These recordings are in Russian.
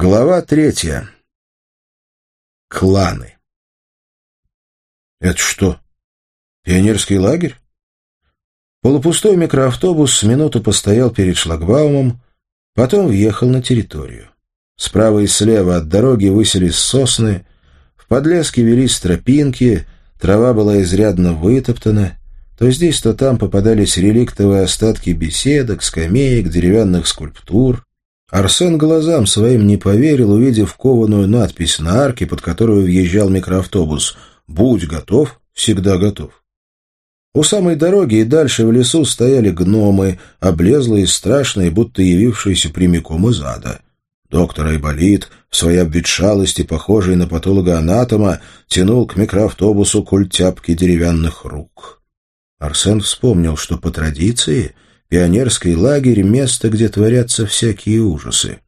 Глава третья. Кланы. Это что, пионерский лагерь? Полупустой микроавтобус с минуту постоял перед шлагбаумом, потом въехал на территорию. Справа и слева от дороги высились сосны, в подлеске велись тропинки, трава была изрядно вытоптана, то здесь, то там попадались реликтовые остатки беседок, скамеек, деревянных скульптур, Арсен глазам своим не поверил, увидев кованую надпись на арке, под которую въезжал микроавтобус «Будь готов, всегда готов». У самой дороги и дальше в лесу стояли гномы, облезлые страшные, будто явившиеся прямиком из ада. Доктор Айболит, в своей обветшалости, похожей на патолога-анатома, тянул к микроавтобусу культяпки деревянных рук. Арсен вспомнил, что по традиции — Пионерский лагерь — место, где творятся всякие ужасы.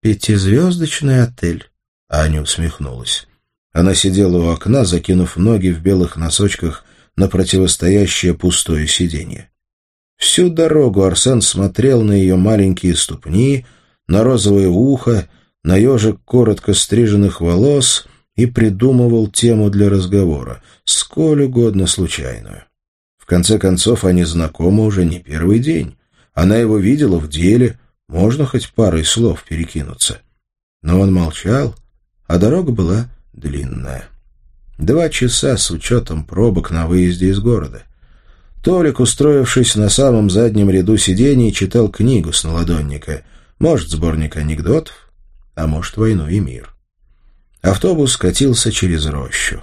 «Пятизвездочный отель», — Аня усмехнулась. Она сидела у окна, закинув ноги в белых носочках на противостоящее пустое сиденье. Всю дорогу Арсен смотрел на ее маленькие ступни, на розовое ухо, на ежик коротко стриженных волос и придумывал тему для разговора, сколь угодно случайную. В конце концов, они знакомы уже не первый день. Она его видела в деле, можно хоть парой слов перекинуться. Но он молчал, а дорога была длинная. Два часа с учетом пробок на выезде из города. Толик, устроившись на самом заднем ряду сидений, читал книгу с наладонника. Может, сборник анекдотов, а может, «Войну и мир». Автобус катился через рощу.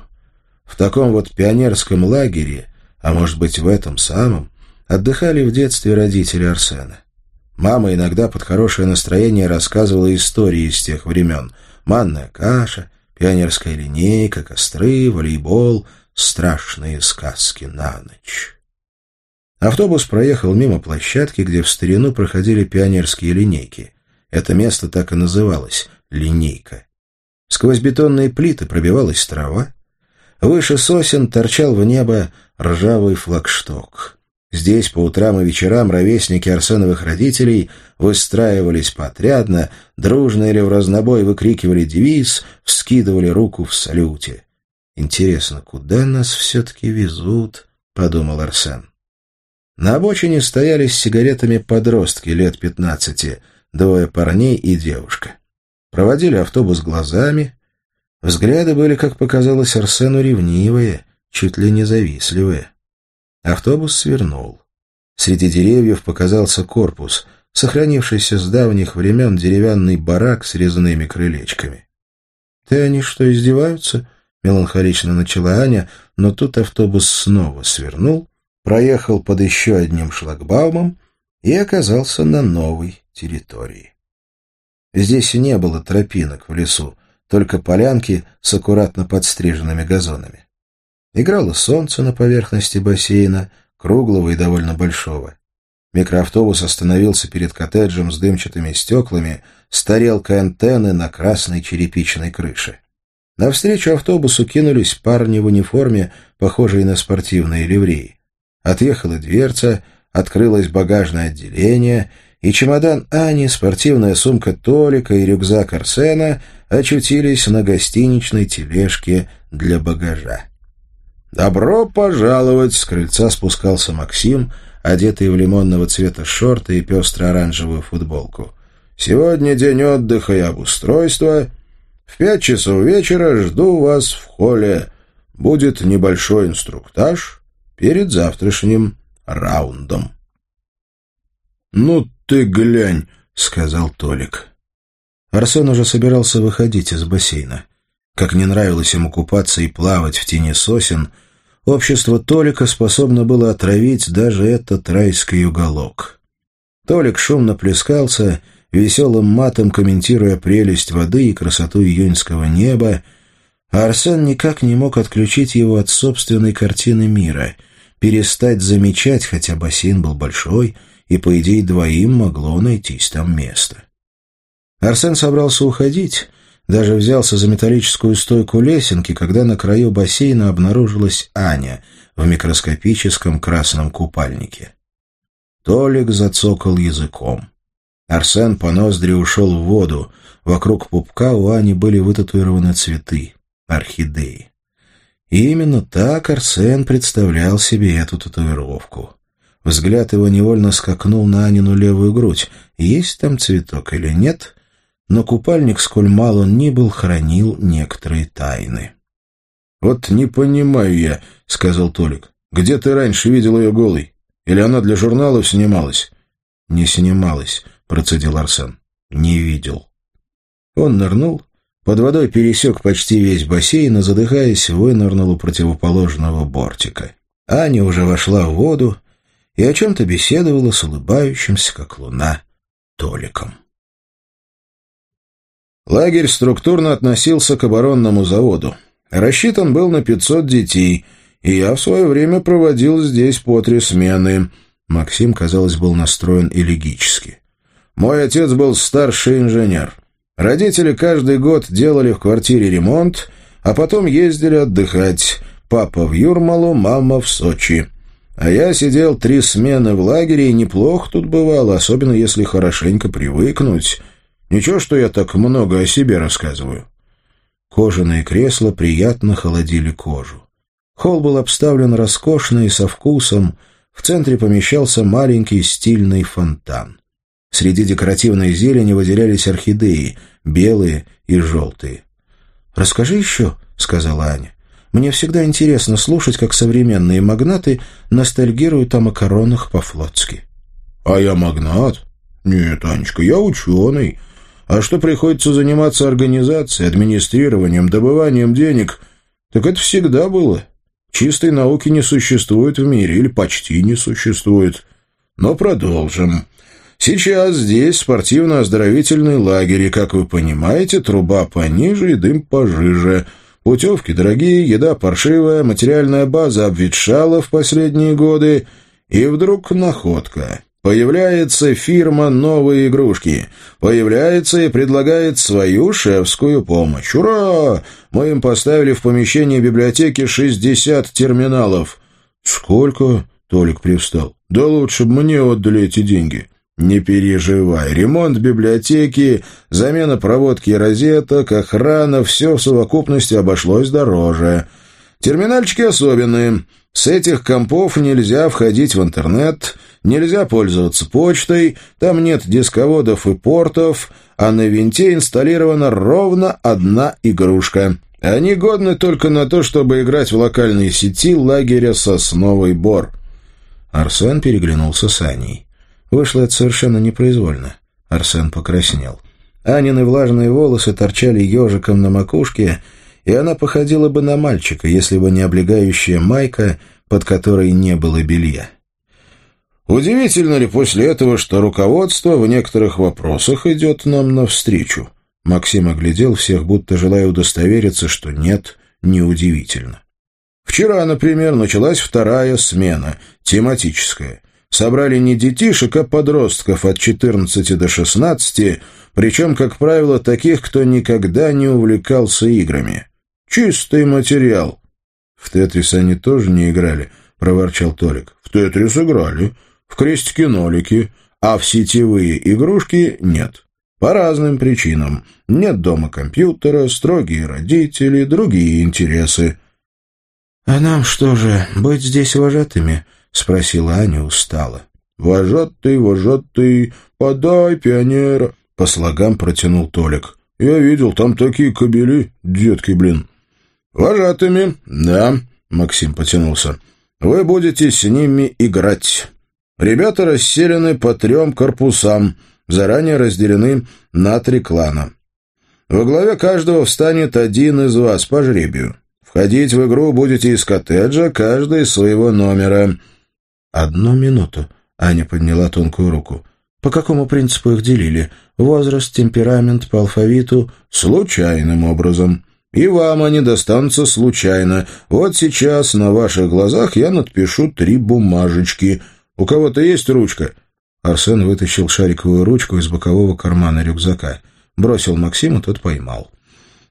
В таком вот пионерском лагере а может быть в этом самом, отдыхали в детстве родители Арсена. Мама иногда под хорошее настроение рассказывала истории из тех времен. Манная каша, пионерская линейка, костры, волейбол, страшные сказки на ночь. Автобус проехал мимо площадки, где в старину проходили пионерские линейки. Это место так и называлось — линейка. Сквозь бетонные плиты пробивалась трава, Выше сосен торчал в небо ржавый флагшток. Здесь по утрам и вечерам ровесники Арсеновых родителей выстраивались поотрядно, дружно или в разнобой выкрикивали девиз, вскидывали руку в салюте. «Интересно, куда нас все-таки везут?» — подумал Арсен. На обочине стояли с сигаретами подростки лет пятнадцати, двое парней и девушка. Проводили автобус глазами, Взгляды были, как показалось Арсену, ревнивые, чуть ли не завистливые. Автобус свернул. Среди деревьев показался корпус, сохранившийся с давних времен деревянный барак с резными крылечками. — Ты они что, издеваются? — меланхолично начала Аня, но тут автобус снова свернул, проехал под еще одним шлагбаумом и оказался на новой территории. Здесь не было тропинок в лесу, только полянки с аккуратно подстриженными газонами. Играло солнце на поверхности бассейна, круглого и довольно большого. Микроавтобус остановился перед коттеджем с дымчатыми стеклами, с тарелкой антенны на красной черепичной крыше. Навстречу автобусу кинулись парни в униформе, похожие на спортивные ливреи. Отъехала дверца, открылось багажное отделение, и чемодан Ани, спортивная сумка Толика и рюкзак Арсена очутились на гостиничной тележке для багажа. «Добро пожаловать!» — с крыльца спускался Максим, одетый в лимонного цвета шорты и пестро-оранжевую футболку. «Сегодня день отдыха и обустройства. В пять часов вечера жду вас в холле. Будет небольшой инструктаж перед завтрашним раундом». «Ну ты глянь!» — сказал Толик. Арсен уже собирался выходить из бассейна. Как не нравилось ему купаться и плавать в тени сосен, общество Толика способно было отравить даже этот райский уголок. Толик шумно плескался, веселым матом комментируя прелесть воды и красоту июньского неба, а Арсен никак не мог отключить его от собственной картины мира, перестать замечать, хотя бассейн был большой, и, по идее, двоим могло найтись там место. Арсен собрался уходить, даже взялся за металлическую стойку лесенки, когда на краю бассейна обнаружилась Аня в микроскопическом красном купальнике. Толик зацокал языком. Арсен по ноздри ушел в воду. Вокруг пупка у Ани были вытатуированы цветы — орхидеи. И именно так Арсен представлял себе эту татуировку. Взгляд его невольно скакнул на Анину левую грудь. Есть там цветок или нет? Но купальник, сколь мал он ни был, хранил некоторые тайны. «Вот не понимаю я», — сказал Толик. «Где ты раньше видел ее голой? Или она для журналов снималась?» «Не снималась», — процедил Арсен. «Не видел». Он нырнул, под водой пересек почти весь бассейн и, задыхаясь, вынырнул у противоположного бортика. Аня уже вошла в воду и о чем-то беседовала с улыбающимся, как луна, Толиком. Лагерь структурно относился к оборонному заводу. Рассчитан был на 500 детей, и я в свое время проводил здесь по три смены. Максим, казалось, был настроен элегически. Мой отец был старший инженер. Родители каждый год делали в квартире ремонт, а потом ездили отдыхать. Папа в Юрмалу, мама в Сочи. А я сидел три смены в лагере, и неплохо тут бывало, особенно если хорошенько привыкнуть. Ничего, что я так много о себе рассказываю. Кожаные кресла приятно холодили кожу. Холл был обставлен роскошно и со вкусом. В центре помещался маленький стильный фонтан. Среди декоративной зелени выделялись орхидеи, белые и желтые. «Расскажи еще», — сказала Аня. «Мне всегда интересно слушать, как современные магнаты ностальгируют о макаронах по-флотски». «А я магнат? Нет, Анечка, я ученый. А что приходится заниматься организацией, администрированием, добыванием денег, так это всегда было. Чистой науки не существует в мире, или почти не существует. Но продолжим. Сейчас здесь спортивно-оздоровительный лагерь, и, как вы понимаете, труба пониже и дым пожиже. Путевки дорогие, еда паршивая, материальная база обветшала в последние годы, и вдруг находка. Появляется фирма «Новые игрушки». Появляется и предлагает свою шефскую помощь. Ура! Мы им поставили в помещении библиотеки 60 терминалов. Сколько? Толик привстал. Да лучше бы мне отдали эти деньги. Не переживай. Ремонт библиотеки, замена проводки и розеток, охрана — все в совокупности обошлось дороже. Терминальчики особенные. С этих компов нельзя входить в интернет, нельзя пользоваться почтой, там нет дисководов и портов, а на винте инсталлирована ровно одна игрушка. Они годны только на то, чтобы играть в локальной сети лагеря «Сосновый бор». Арсен переглянулся с Аней. Вышло это совершенно непроизвольно. Арсен покраснел. Анины влажные волосы торчали ежиком на макушке, и она походила бы на мальчика, если бы не облегающая майка, под которой не было белья. Удивительно ли после этого, что руководство в некоторых вопросах идет нам навстречу? Максим оглядел всех, будто желая удостовериться, что нет, неудивительно. Вчера, например, началась вторая смена, тематическая. Собрали не детишек, а подростков от 14 до 16, причем, как правило, таких, кто никогда не увлекался играми. Чистый материал. В «Тетрис» они тоже не играли, — проворчал Толик. В «Тетрис» играли, в крестики-нолики, а в сетевые игрушки нет. По разным причинам. Нет дома компьютера, строгие родители, другие интересы. — А нам что же, быть здесь вожатыми? — спросила Аня устало. — Вожатый, вожатый, подай пионера, — по слогам протянул Толик. — Я видел, там такие кобели, детки, блин. «Вожатыми, да», — Максим потянулся. «Вы будете с ними играть. Ребята расселены по трем корпусам, заранее разделены на три клана. Во главе каждого встанет один из вас по жребию. Входить в игру будете из коттеджа, каждый из своего номера». «Одну минуту», — Аня подняла тонкую руку. «По какому принципу их делили? Возраст, темперамент, по алфавиту?» «Случайным образом». И вам они достанутся случайно. Вот сейчас на ваших глазах я надпишу три бумажечки. У кого-то есть ручка?» Арсен вытащил шариковую ручку из бокового кармана рюкзака. Бросил Максиму, тот поймал.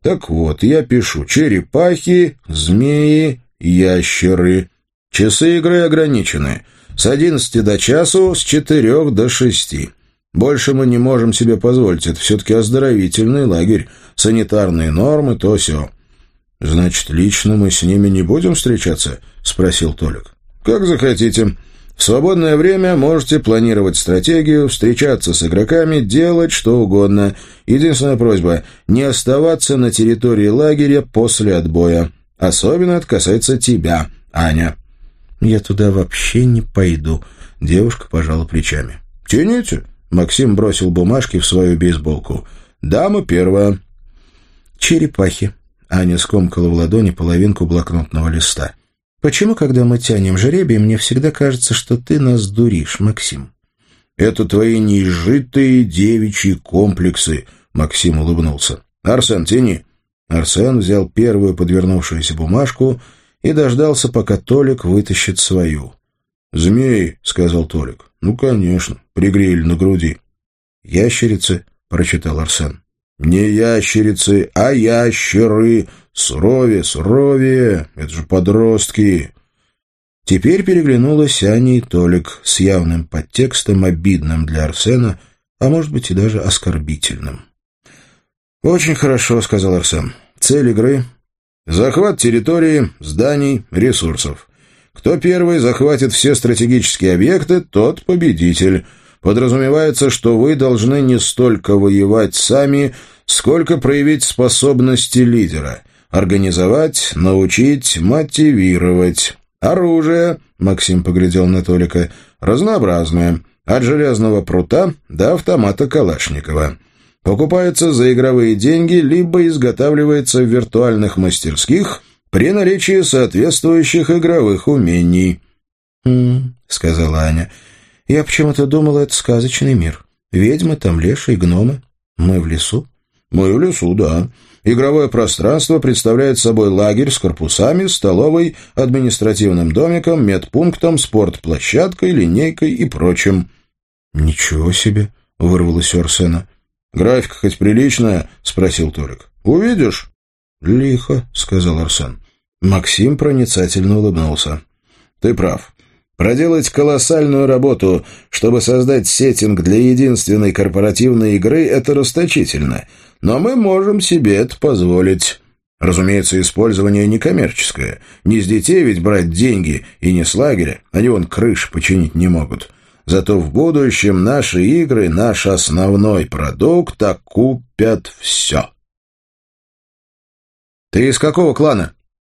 «Так вот, я пишу черепахи, змеи, ящеры. Часы игры ограничены. С одиннадцати до часу, с четырех до шести. Больше мы не можем себе позволить. Это все-таки оздоровительный лагерь. Санитарные нормы, то все. «Значит, лично мы с ними не будем встречаться?» — спросил Толик. «Как захотите. В свободное время можете планировать стратегию, встречаться с игроками, делать что угодно. Единственная просьба — не оставаться на территории лагеря после отбоя. Особенно это касается тебя, Аня». «Я туда вообще не пойду», — девушка пожала плечами. «Тяните». Максим бросил бумажки в свою бейсболку. «Дама первая». «Черепахи», Аня скомкала в ладони половинку блокнотного листа. «Почему, когда мы тянем жеребий, мне всегда кажется, что ты нас дуришь, Максим?» «Это твои неизжитые девичьи комплексы», — Максим улыбнулся. «Арсен, тяни». Арсен взял первую подвернувшуюся бумажку и дождался, пока Толик вытащит свою. «Змеи», — сказал Толик. «Ну, конечно, пригрели на груди». «Ящерицы», — прочитал Арсен. Не ящерицы, а ящеры. Суровее, суровее. Это же подростки. Теперь переглянулась Аня и Толик с явным подтекстом, обидным для Арсена, а может быть и даже оскорбительным. «Очень хорошо», — сказал Арсен. «Цель игры — захват территории, зданий, ресурсов. Кто первый захватит все стратегические объекты, тот победитель. Подразумевается, что вы должны не столько воевать сами, сколько проявить способности лидера, организовать, научить, мотивировать. Оружие, Максим поглядел на Толика, разнообразное, от железного прута до автомата Калашникова. Покупается за игровые деньги, либо изготавливается в виртуальных мастерских при наличии соответствующих игровых умений. «Хм», — сказала Аня, — «я почему-то думала, это сказочный мир. Ведьмы там, леши и гномы. Мы в лесу». «Мы в лесу, да. Игровое пространство представляет собой лагерь с корпусами, столовой, административным домиком, медпунктом, спортплощадкой, линейкой и прочим». «Ничего себе!» — вырвалось у Арсена. «Графика хоть приличная?» — спросил Толик. «Увидишь». «Лихо», — сказал Арсен. Максим проницательно улыбнулся. «Ты прав. Проделать колоссальную работу, чтобы создать сеттинг для единственной корпоративной игры, это расточительно. Но мы можем себе это позволить. Разумеется, использование некоммерческое. Не с детей ведь брать деньги, и не с лагеря. Они вон крыш починить не могут. Зато в будущем наши игры, наш основной продукт окупят все. «Ты из какого клана?»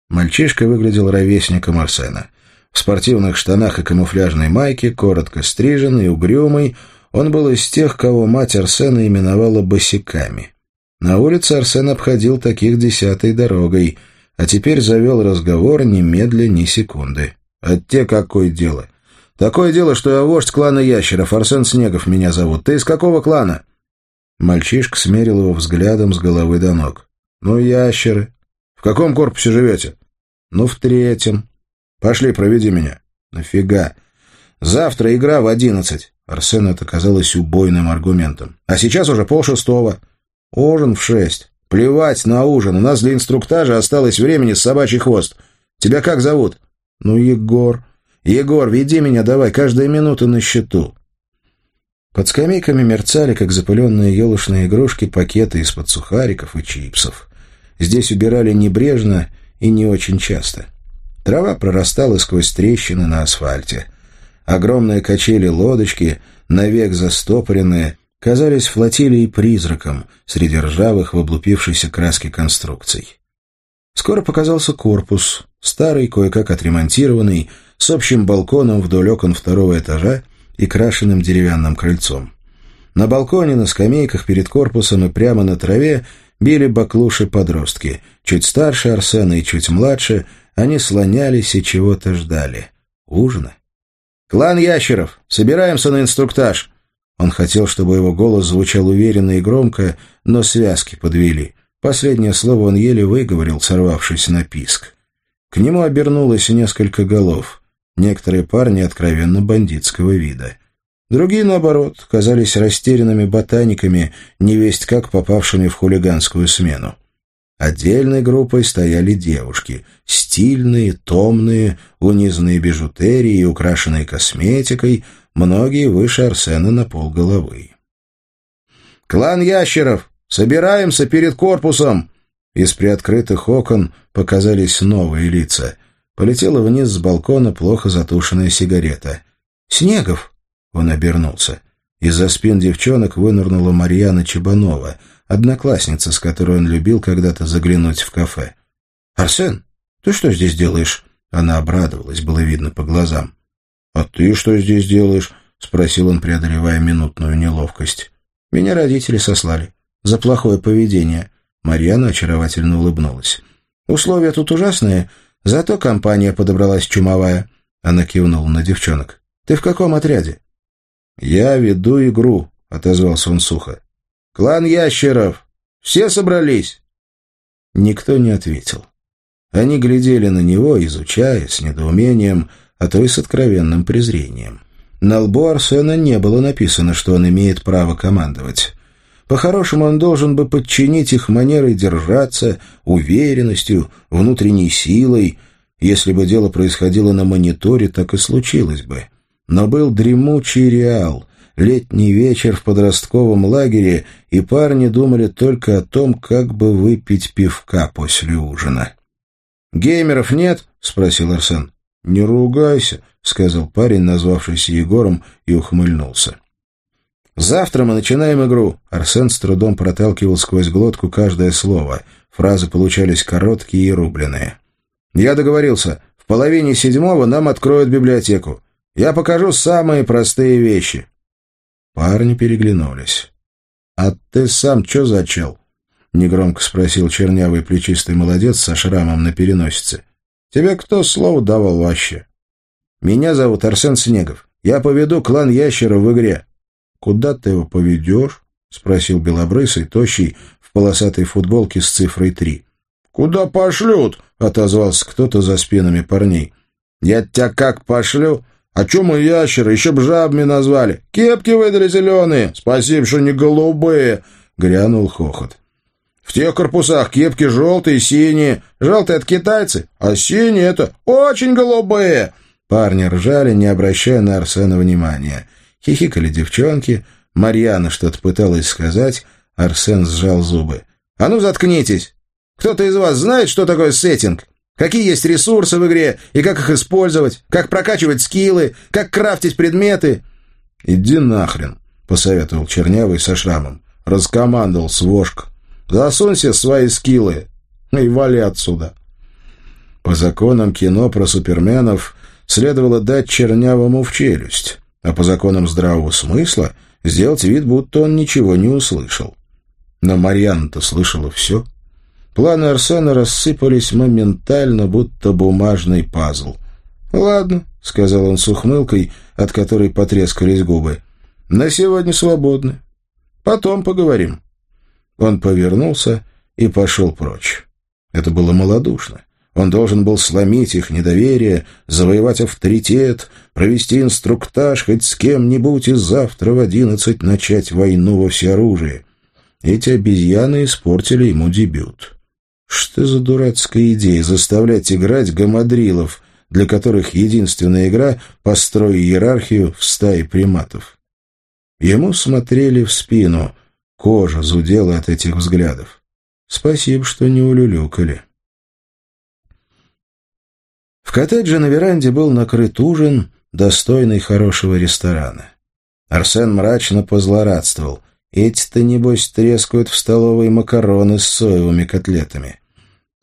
Мальчишка выглядел ровесником Арсена. В спортивных штанах и камуфляжной майке, коротко стриженный угрюмый, он был из тех, кого мать Арсена именовала босиками. На улице Арсен обходил таких десятой дорогой, а теперь завел разговор немедля ни секунды. «А те какое дело?» «Такое дело, что я вождь клана ящеров, Арсен Снегов меня зовут. Ты из какого клана?» Мальчишка смерил его взглядом с головы до ног. «Ну, ящеры. В каком корпусе живете?» «Ну, в третьем. Пошли, проведи меня». «Нафига? Завтра игра в одиннадцать». Арсену это казалось убойным аргументом. «А сейчас уже полшестого». Ужин в шесть. Плевать на ужин. У нас для инструктажа осталось времени с собачий хвост. Тебя как зовут? Ну, Егор. Егор, веди меня давай, каждая минута на счету. Под скамейками мерцали, как запыленные елочные игрушки, пакеты из-под сухариков и чипсов. Здесь убирали небрежно и не очень часто. Трава прорастала сквозь трещины на асфальте. Огромные качели-лодочки, навек застопоренные, казались флотилией призраком среди ржавых в облупившейся краске конструкций. Скоро показался корпус, старый, кое-как отремонтированный, с общим балконом вдоль окон второго этажа и крашенным деревянным крыльцом. На балконе, на скамейках перед корпусом и прямо на траве били баклуши-подростки. Чуть старше Арсена и чуть младше они слонялись и чего-то ждали. Ужина. «Клан ящеров! Собираемся на инструктаж!» Он хотел, чтобы его голос звучал уверенно и громко, но связки подвели. Последнее слово он еле выговорил, сорвавшись на писк. К нему обернулось несколько голов. Некоторые парни откровенно бандитского вида. Другие, наоборот, казались растерянными ботаниками, невесть как попавшими в хулиганскую смену. Отдельной группой стояли девушки, стильные, томные, унизанные бижутерией украшенные косметикой, многие выше Арсена на полголовы. «Клан ящеров! Собираемся перед корпусом!» Из приоткрытых окон показались новые лица. Полетела вниз с балкона плохо затушенная сигарета. «Снегов!» — он обернулся. Из-за спин девчонок вынырнула Марьяна Чебанова, одноклассница, с которой он любил когда-то заглянуть в кафе. «Арсен, ты что здесь делаешь?» Она обрадовалась, было видно по глазам. «А ты что здесь делаешь?» — спросил он, преодолевая минутную неловкость. «Меня родители сослали. За плохое поведение». Марьяна очаровательно улыбнулась. «Условия тут ужасные, зато компания подобралась чумовая». Она кивнула на девчонок. «Ты в каком отряде?» «Я веду игру», — отозвался он сухо. «Клан ящеров! Все собрались?» Никто не ответил. Они глядели на него, изучая, с недоумением, а то и с откровенным презрением. На лбу Арсена не было написано, что он имеет право командовать. По-хорошему, он должен бы подчинить их манерой держаться, уверенностью, внутренней силой. Если бы дело происходило на мониторе, так и случилось бы. Но был дремучий реал, летний вечер в подростковом лагере, и парни думали только о том, как бы выпить пивка после ужина. «Геймеров нет?» — спросил Арсен. «Не ругайся», — сказал парень, назвавшийся Егором, и ухмыльнулся. «Завтра мы начинаем игру». Арсен с трудом проталкивал сквозь глотку каждое слово. Фразы получались короткие и рубленые. «Я договорился. В половине седьмого нам откроют библиотеку. Я покажу самые простые вещи». Парни переглянулись. «А ты сам что за чел?» — негромко спросил чернявый плечистый молодец со шрамом на переносице. «Тебе кто слово давал вообще?» «Меня зовут Арсен Снегов. Я поведу клан ящеров в игре». «Куда ты его поведешь?» — спросил белобрысый, тощий, в полосатой футболке с цифрой три. «Куда пошлют?» — отозвался кто-то за спинами парней. «Я тебя как пошлю? А чё мы ящеры? Еще б жабами назвали. Кепки выдали зеленые. Спасибо, что не голубые!» — грянул хохот. В тех корпусах кепки желтые, синие. Желтые от китайцы, а синие — это очень голубые. Парни ржали, не обращая на Арсена внимания. Хихикали девчонки. Марьяна что-то пыталась сказать. Арсен сжал зубы. «А ну, заткнитесь! Кто-то из вас знает, что такое сеттинг? Какие есть ресурсы в игре и как их использовать? Как прокачивать скиллы? Как крафтить предметы?» «Иди нахрен!» — посоветовал Чернявый со шрамом. Раскомандовал свошка. Засунься свои скиллы и вали отсюда. По законам кино про суперменов следовало дать чернявому в челюсть, а по законам здравого смысла сделать вид, будто он ничего не услышал. Но Марьяна-то слышала все. Планы Арсена рассыпались моментально, будто бумажный пазл. «Ладно», — сказал он с ухмылкой, от которой потрескались губы. «На сегодня свободны. Потом поговорим». Он повернулся и пошел прочь. Это было малодушно. Он должен был сломить их недоверие, завоевать авторитет, провести инструктаж хоть с кем-нибудь и завтра в одиннадцать начать войну во всеоружии. Эти обезьяны испортили ему дебют. Что за дурацкая идея заставлять играть гамадрилов, для которых единственная игра — построй иерархию в стае приматов? Ему смотрели в спину — Кожа зудела от этих взглядов. Спасибо, что не улюлюкали. В коттедже на веранде был накрыт ужин, достойный хорошего ресторана. Арсен мрачно позлорадствовал. Эти-то, небось, трескают в столовой макароны с соевыми котлетами.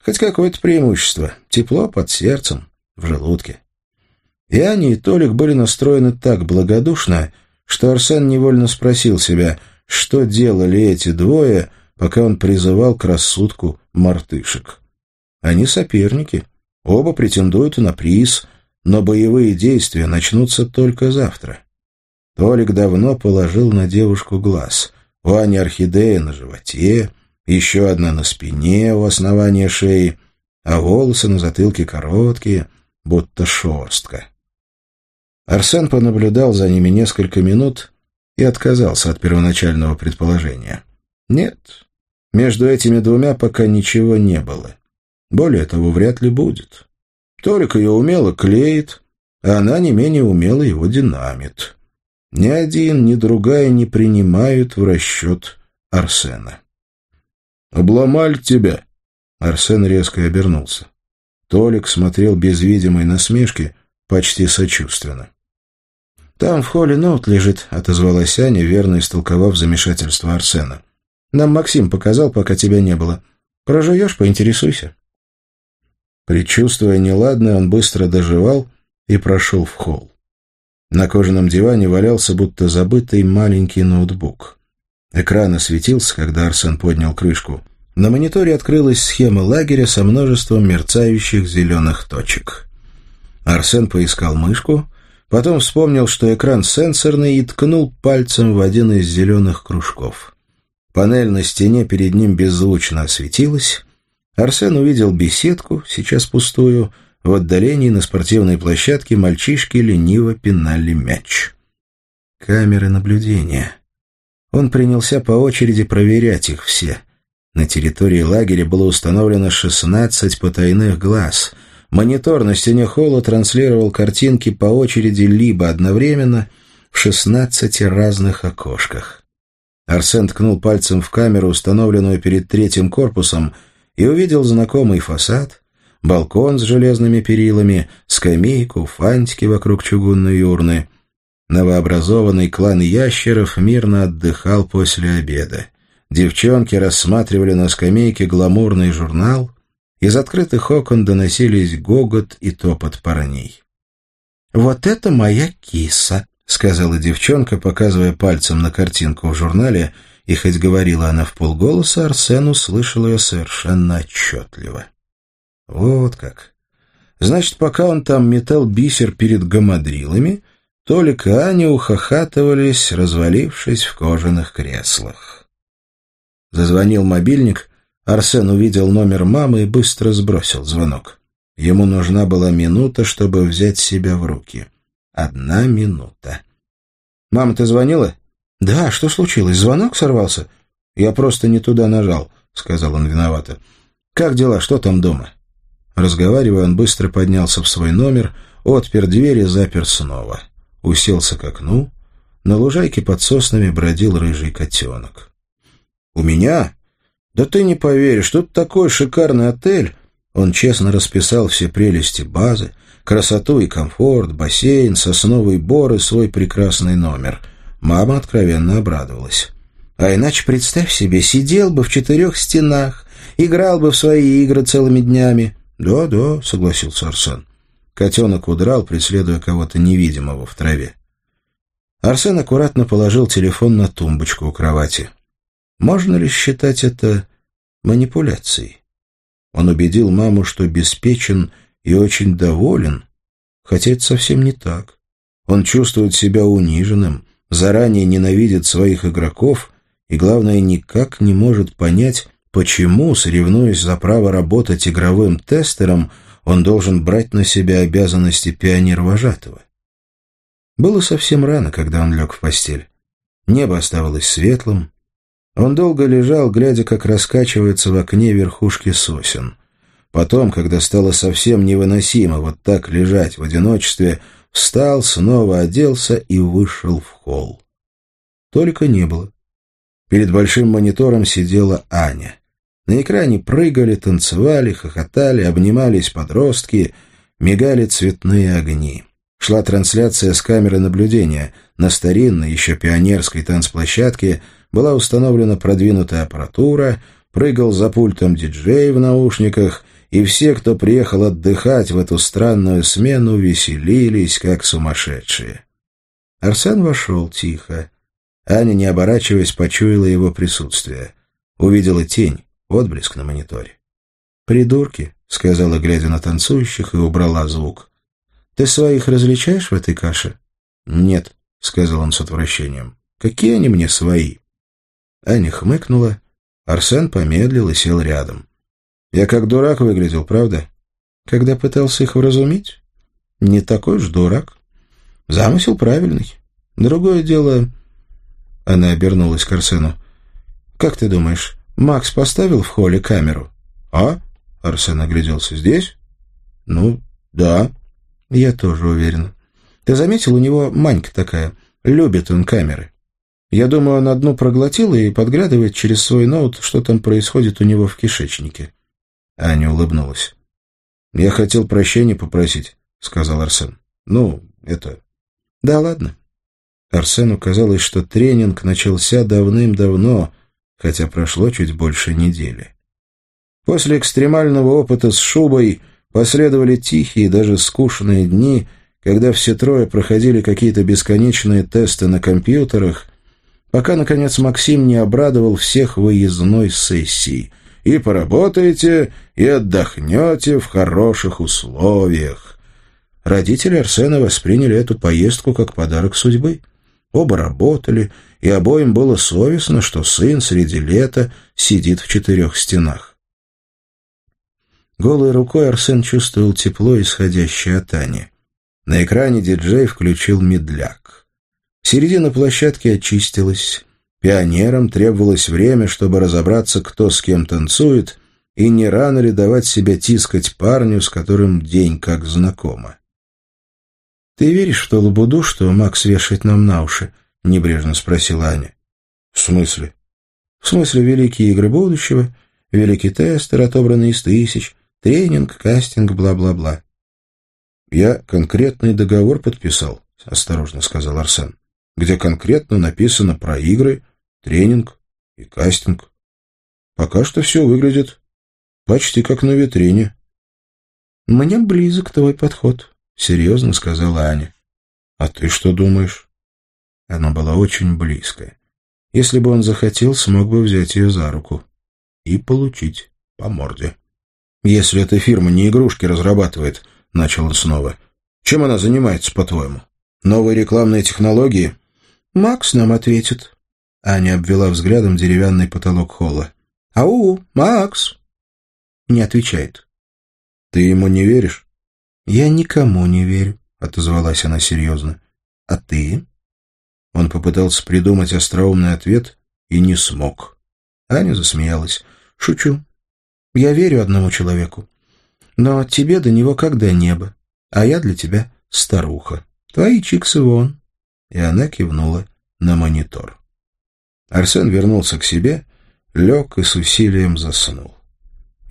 Хоть какое-то преимущество. Тепло под сердцем, в желудке. И Аня, и Толик были настроены так благодушно, что Арсен невольно спросил себя — что делали эти двое, пока он призывал к рассудку мартышек. Они соперники, оба претендуют на приз, но боевые действия начнутся только завтра. Толик давно положил на девушку глаз. У Ани орхидея на животе, еще одна на спине у основания шеи, а волосы на затылке короткие, будто шерстка. Арсен понаблюдал за ними несколько минут и отказался от первоначального предположения. Нет, между этими двумя пока ничего не было. Более того, вряд ли будет. Толик ее умело клеит, а она не менее умело его динамит. Ни один, ни другая не принимают в расчет Арсена. «Обломали тебя!» Арсен резко обернулся. Толик смотрел без видимой насмешки, почти сочувственно. «Там в холле ноут лежит», — отозвалась Аня, верно истолковав замешательство Арсена. «Нам Максим показал, пока тебя не было. Прожуешь, поинтересуйся». Причувствуя неладное, он быстро доживал и прошел в холл. На кожаном диване валялся будто забытый маленький ноутбук. Экран осветился, когда Арсен поднял крышку. На мониторе открылась схема лагеря со множеством мерцающих зеленых точек. Арсен поискал мышку, потом вспомнил, что экран сенсорный, и ткнул пальцем в один из зеленых кружков. Панель на стене перед ним беззвучно осветилась. Арсен увидел беседку, сейчас пустую, в отдалении на спортивной площадке мальчишки лениво пинали мяч. Камеры наблюдения. Он принялся по очереди проверять их все. На территории лагеря было установлено 16 потайных глаз. Монитор на стене холла транслировал картинки по очереди либо одновременно в 16 разных окошках. Арсен ткнул пальцем в камеру, установленную перед третьим корпусом, и увидел знакомый фасад, балкон с железными перилами, скамейку, фантики вокруг чугунной урны. Новообразованный клан ящеров мирно отдыхал после обеда. Девчонки рассматривали на скамейке гламурный журнал, из открытых окон доносились гогот и топот парней. «Вот это моя киса», — сказала девчонка, показывая пальцем на картинку в журнале, и хоть говорила она в полголоса, Арсен услышал ее совершенно отчетливо. Вот как. Значит, пока он там метал бисер перед гамадрилами, Толик и Аня ухахатывались, развалившись в кожаных креслах. Зазвонил мобильник, Арсен увидел номер мамы и быстро сбросил звонок. Ему нужна была минута, чтобы взять себя в руки. Одна минута. «Мама, ты звонила?» «Да, что случилось? Звонок сорвался?» «Я просто не туда нажал», — сказал он виновато. «Как дела? Что там дома?» Разговаривая, он быстро поднялся в свой номер, отпер дверь и запер снова. Уселся к окну. На лужайке под соснами бродил рыжий котенок. «У меня? Да ты не поверишь, тут такой шикарный отель!» Он честно расписал все прелести базы, красоту и комфорт, бассейн, сосновый бор и свой прекрасный номер. Мама откровенно обрадовалась. «А иначе, представь себе, сидел бы в четырех стенах, играл бы в свои игры целыми днями». «Да, да», — согласился Арсен. Котенок удрал, преследуя кого-то невидимого в траве. Арсен аккуратно положил телефон на тумбочку у кровати. Можно ли считать это манипуляцией? Он убедил маму, что беспечен и очень доволен, хотя это совсем не так. Он чувствует себя униженным, заранее ненавидит своих игроков и, главное, никак не может понять, Почему, соревнуясь за право работать игровым тестером, он должен брать на себя обязанности пионер-вожатого? Было совсем рано, когда он лег в постель. Небо оставалось светлым. Он долго лежал, глядя, как раскачивается в окне верхушки сосен. Потом, когда стало совсем невыносимо вот так лежать в одиночестве, встал, снова оделся и вышел в холл. Только не было. Перед большим монитором сидела Аня. На экране прыгали, танцевали, хохотали, обнимались подростки, мигали цветные огни. Шла трансляция с камеры наблюдения. На старинной, еще пионерской танцплощадке была установлена продвинутая аппаратура, прыгал за пультом диджей в наушниках, и все, кто приехал отдыхать в эту странную смену, веселились, как сумасшедшие. Арсен вошел тихо. Аня, не оборачиваясь, почуяла его присутствие. Увидела тень отблеск на мониторе. «Придурки», — сказала, глядя на танцующих, и убрала звук. «Ты своих различаешь в этой каше?» «Нет», — сказал он с отвращением. «Какие они мне свои?» Аня хмыкнула. Арсен помедлил и сел рядом. «Я как дурак выглядел, правда?» «Когда пытался их вразумить?» «Не такой уж дурак. Замысел правильный. Другое дело...» Она обернулась к Арсену. «Как ты думаешь, Макс поставил в холле камеру? А? Арсен огляделся. Здесь? Ну, да. Я тоже уверен. Ты заметил, у него манька такая. Любит он камеры. Я думаю, он одну проглотил и подглядывает через свой ноут, что там происходит у него в кишечнике. Аня улыбнулась. «Я хотел прощения попросить», — сказал Арсен. «Ну, это...» «Да ладно». Арсену казалось, что тренинг начался давным-давно, хотя прошло чуть больше недели. После экстремального опыта с шубой последовали тихие, даже скучные дни, когда все трое проходили какие-то бесконечные тесты на компьютерах, пока, наконец, Максим не обрадовал всех выездной сессией. И поработаете, и отдохнете в хороших условиях. Родители Арсена восприняли эту поездку как подарок судьбы. Оба работали, и обоим было совестно, что сын среди лета сидит в четырех стенах. Голой рукой Арсен чувствовал тепло, исходящее от Ани. На экране диджей включил медляк. Середина площадки очистилась. Пионерам требовалось время, чтобы разобраться, кто с кем танцует, и не рано ли давать себя тискать парню, с которым день как знакомо. «Ты веришь в ту лабуду, что Макс вешает нам на уши?» — небрежно спросила Аня. «В смысле?» «В смысле великие игры будущего, великий тестер, отобранный из тысяч, тренинг, кастинг, бла-бла-бла». «Я конкретный договор подписал», — осторожно сказал Арсен где конкретно написано про игры, тренинг и кастинг. Пока что все выглядит почти как на витрине. «Мне близок твой подход», — серьезно сказала Аня. «А ты что думаешь?» Она была очень близкая. Если бы он захотел, смог бы взять ее за руку и получить по морде. «Если эта фирма не игрушки разрабатывает», — начал он снова, — «чем она занимается, по-твоему? Новые рекламные технологии?» «Макс нам ответит». Аня обвела взглядом деревянный потолок холла. «Ау, Макс!» Не отвечает. «Ты ему не веришь?» «Я никому не верю», — отозвалась она серьезно. «А ты?» Он попытался придумать остроумный ответ и не смог. Аня засмеялась. «Шучу. Я верю одному человеку. Но тебе до него как до неба, а я для тебя старуха. Твои чиксы вон» и она кивнула на монитор. Арсен вернулся к себе, лег и с усилием заснул.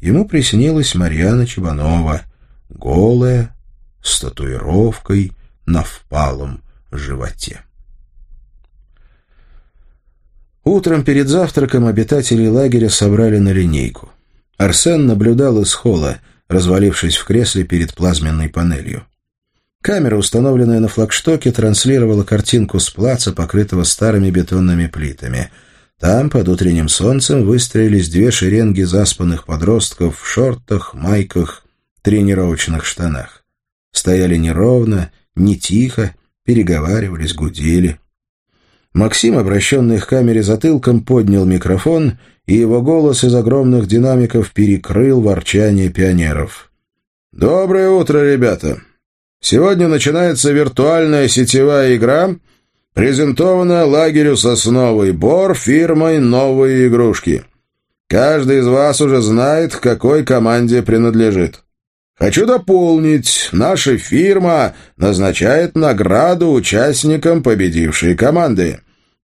Ему приснилась Марьяна Чебанова, голая, с татуировкой на впалом животе. Утром перед завтраком обитатели лагеря собрали на линейку. Арсен наблюдал из холла, развалившись в кресле перед плазменной панелью. Камера, установленная на флагштоке, транслировала картинку с плаца, покрытого старыми бетонными плитами. Там, под утренним солнцем, выстроились две шеренги заспанных подростков в шортах, майках, тренировочных штанах. Стояли неровно, не тихо, переговаривались, гудели. Максим, обращенный к камере затылком, поднял микрофон, и его голос из огромных динамиков перекрыл ворчание пионеров. «Доброе утро, ребята!» Сегодня начинается виртуальная сетевая игра, презентованная лагерю «Сосновый бор» фирмой «Новые игрушки». Каждый из вас уже знает, к какой команде принадлежит. Хочу дополнить, наша фирма назначает награду участникам победившей команды.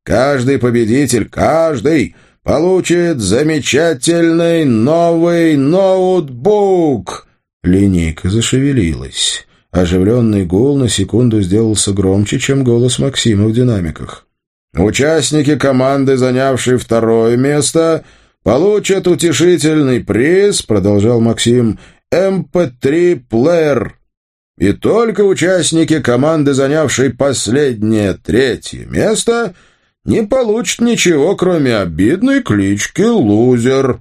Каждый победитель, каждый, получит замечательный новый ноутбук. Линейка зашевелилась. Оживленный гул на секунду сделался громче, чем голос Максима в динамиках. «Участники команды, занявшие второе место, получат утешительный приз», — продолжал Максим, «МП3-плеер». И только участники команды, занявшие последнее третье место, не получат ничего, кроме обидной клички «Лузер».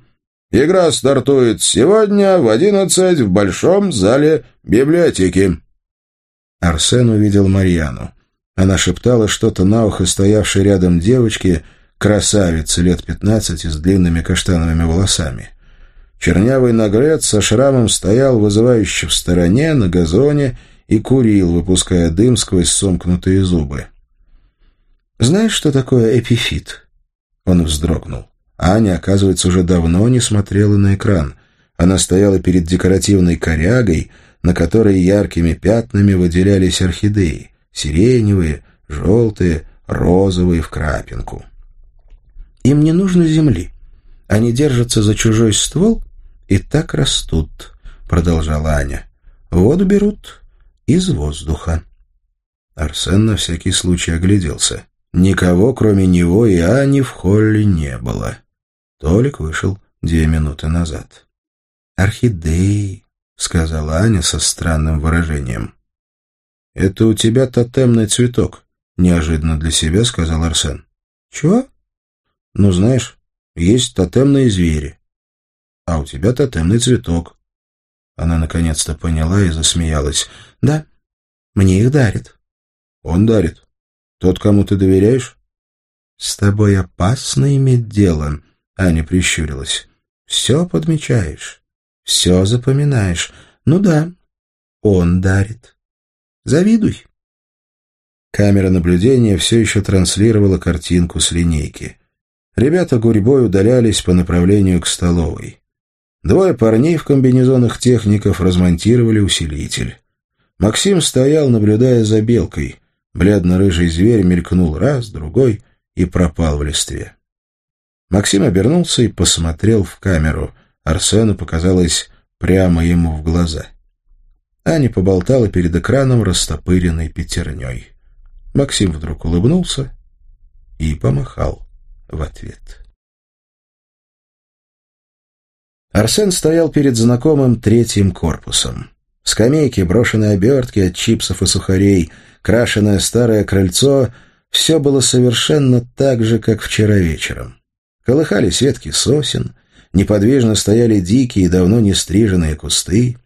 Игра стартует сегодня в одиннадцать в большом зале библиотеки. Арсен увидел Марьяну. Она шептала что-то на ухо стоявшей рядом девочке, красавице лет пятнадцати с длинными каштановыми волосами. Чернявый наглец со шрамом стоял вызывающе в стороне, на газоне, и курил, выпуская дым сквозь сомкнутые зубы. «Знаешь, что такое эпифит?» Он вздрогнул. Аня, оказывается, уже давно не смотрела на экран. Она стояла перед декоративной корягой, на которой яркими пятнами выделялись орхидеи — сиреневые, желтые, розовые в крапинку. Им не нужно земли. Они держатся за чужой ствол и так растут, продолжала Аня. Воду берут из воздуха. Арсен на всякий случай огляделся. Никого, кроме него и Ани, в холле не было. Толик вышел две минуты назад. «Орхидеи», — сказала Аня со странным выражением. «Это у тебя тотемный цветок», — неожиданно для себя сказал Арсен. «Чего?» «Ну, знаешь, есть тотемные звери, а у тебя тотемный цветок». Она наконец-то поняла и засмеялась. «Да, мне их дарят». «Он дарит. Тот, кому ты доверяешь?» «С тобой опасно иметь дело», — Аня прищурилась. «Все подмечаешь, все запоминаешь. Ну да, он дарит. Завидуй». Камера наблюдения все еще транслировала картинку с линейки. Ребята гурьбой удалялись по направлению к столовой. Двое парней в комбинезонах техников размонтировали усилитель. Максим стоял, наблюдая за белкой. Бледно-рыжий зверь мелькнул раз, другой и пропал в листве. Максим обернулся и посмотрел в камеру. Арсену показалось прямо ему в глаза. Аня поболтала перед экраном растопыренной пятерней. Максим вдруг улыбнулся и помахал в ответ. Арсен стоял перед знакомым третьим корпусом. Скамейки, брошенные обертки от чипсов и сухарей — крашеное старое крыльцо — все было совершенно так же, как вчера вечером. Колыхались ветки сосен, неподвижно стояли дикие, давно не стриженные кусты.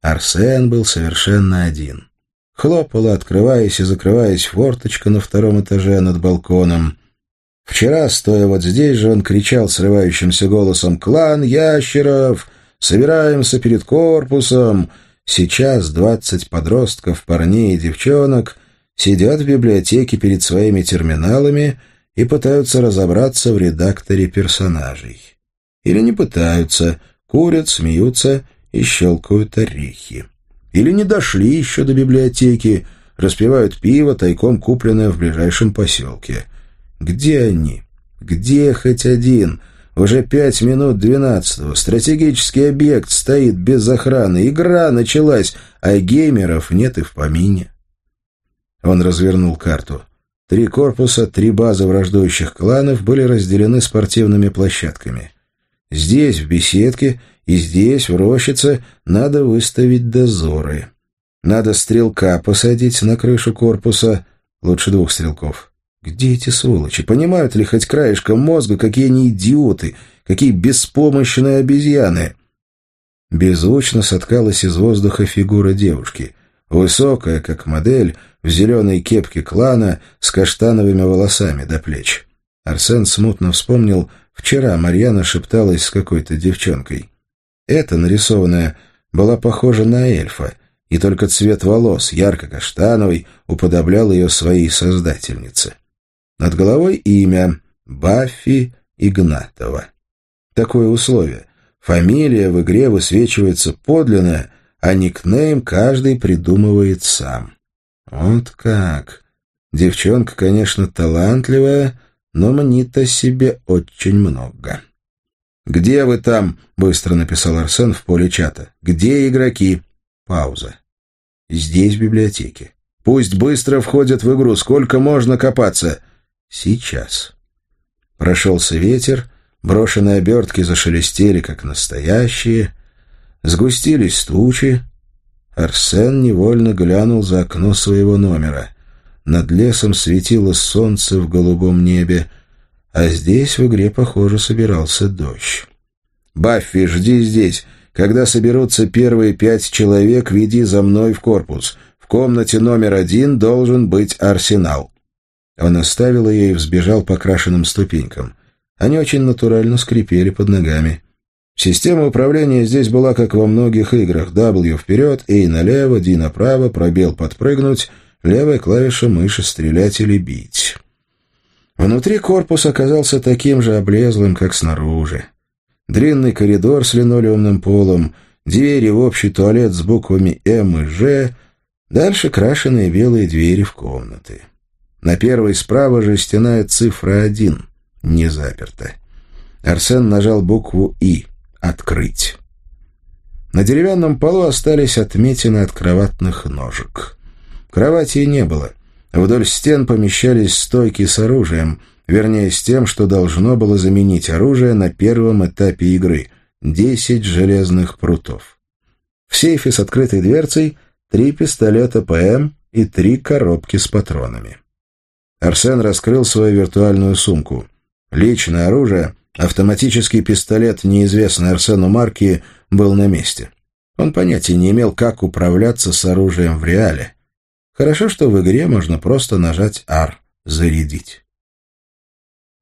Арсен был совершенно один. Хлопала, открываясь и закрываясь форточка на втором этаже над балконом. Вчера, стоя вот здесь же, он кричал срывающимся голосом «Клан ящеров! Собираемся перед корпусом!» Сейчас двадцать подростков, парней и девчонок сидят в библиотеке перед своими терминалами и пытаются разобраться в редакторе персонажей. Или не пытаются, курят, смеются и щелкают орехи. Или не дошли еще до библиотеки, распивают пиво, тайком купленное в ближайшем поселке. Где они? Где хоть один — уже пять минут двенадцатого. Стратегический объект стоит без охраны. Игра началась, а геймеров нет и в помине. Он развернул карту. Три корпуса, три базы враждующих кланов были разделены спортивными площадками. Здесь, в беседке, и здесь, в рощице, надо выставить дозоры. Надо стрелка посадить на крышу корпуса, лучше двух стрелков. Где эти сволочи? Понимают ли хоть краешком мозга, какие они идиоты, какие беспомощные обезьяны? Беззвучно соткалась из воздуха фигура девушки. Высокая, как модель, в зеленой кепке клана, с каштановыми волосами до плеч. Арсен смутно вспомнил, вчера Марьяна шепталась с какой-то девчонкой. Эта, нарисованная, была похожа на эльфа, и только цвет волос, ярко-каштановый, уподоблял ее своей создательнице. Над головой имя Баффи Игнатова. Такое условие. Фамилия в игре высвечивается подлинная, а никнейм каждый придумывает сам. Вот как. Девчонка, конечно, талантливая, но мнит о себе очень много. «Где вы там?» — быстро написал Арсен в поле чата. «Где игроки?» Пауза. «Здесь, в библиотеке. Пусть быстро входят в игру. Сколько можно копаться?» Сейчас. Прошелся ветер, брошенные обертки зашелестели, как настоящие, сгустились тучи. Арсен невольно глянул за окно своего номера. Над лесом светило солнце в голубом небе, а здесь в игре, похоже, собирался дождь. «Баффи, жди здесь. Когда соберутся первые пять человек, веди за мной в корпус. В комнате номер один должен быть арсенал». Он оставил ее и взбежал по крашенным ступенькам. Они очень натурально скрипели под ногами. Система управления здесь была, как во многих играх. W вперед, A налево, D направо, пробел подпрыгнуть, левая клавиша мыши стрелять или бить. Внутри корпус оказался таким же облезлым, как снаружи. Длинный коридор с линолеумным полом, двери в общий туалет с буквами М и Ж, дальше крашеные белые двери в комнаты. На первой справа жестяная цифра один, не заперта. Арсен нажал букву «И» — «Открыть». На деревянном полу остались отметины от кроватных ножек. Кровати не было. Вдоль стен помещались стойки с оружием, вернее, с тем, что должно было заменить оружие на первом этапе игры — десять железных прутов. В сейфе с открытой дверцей три пистолета ПМ и три коробки с патронами. Арсен раскрыл свою виртуальную сумку. Личное оружие, автоматический пистолет неизвестной Арсену марки, был на месте. Он понятия не имел, как управляться с оружием в реале. Хорошо, что в игре можно просто нажать «Ар» — «Зарядить».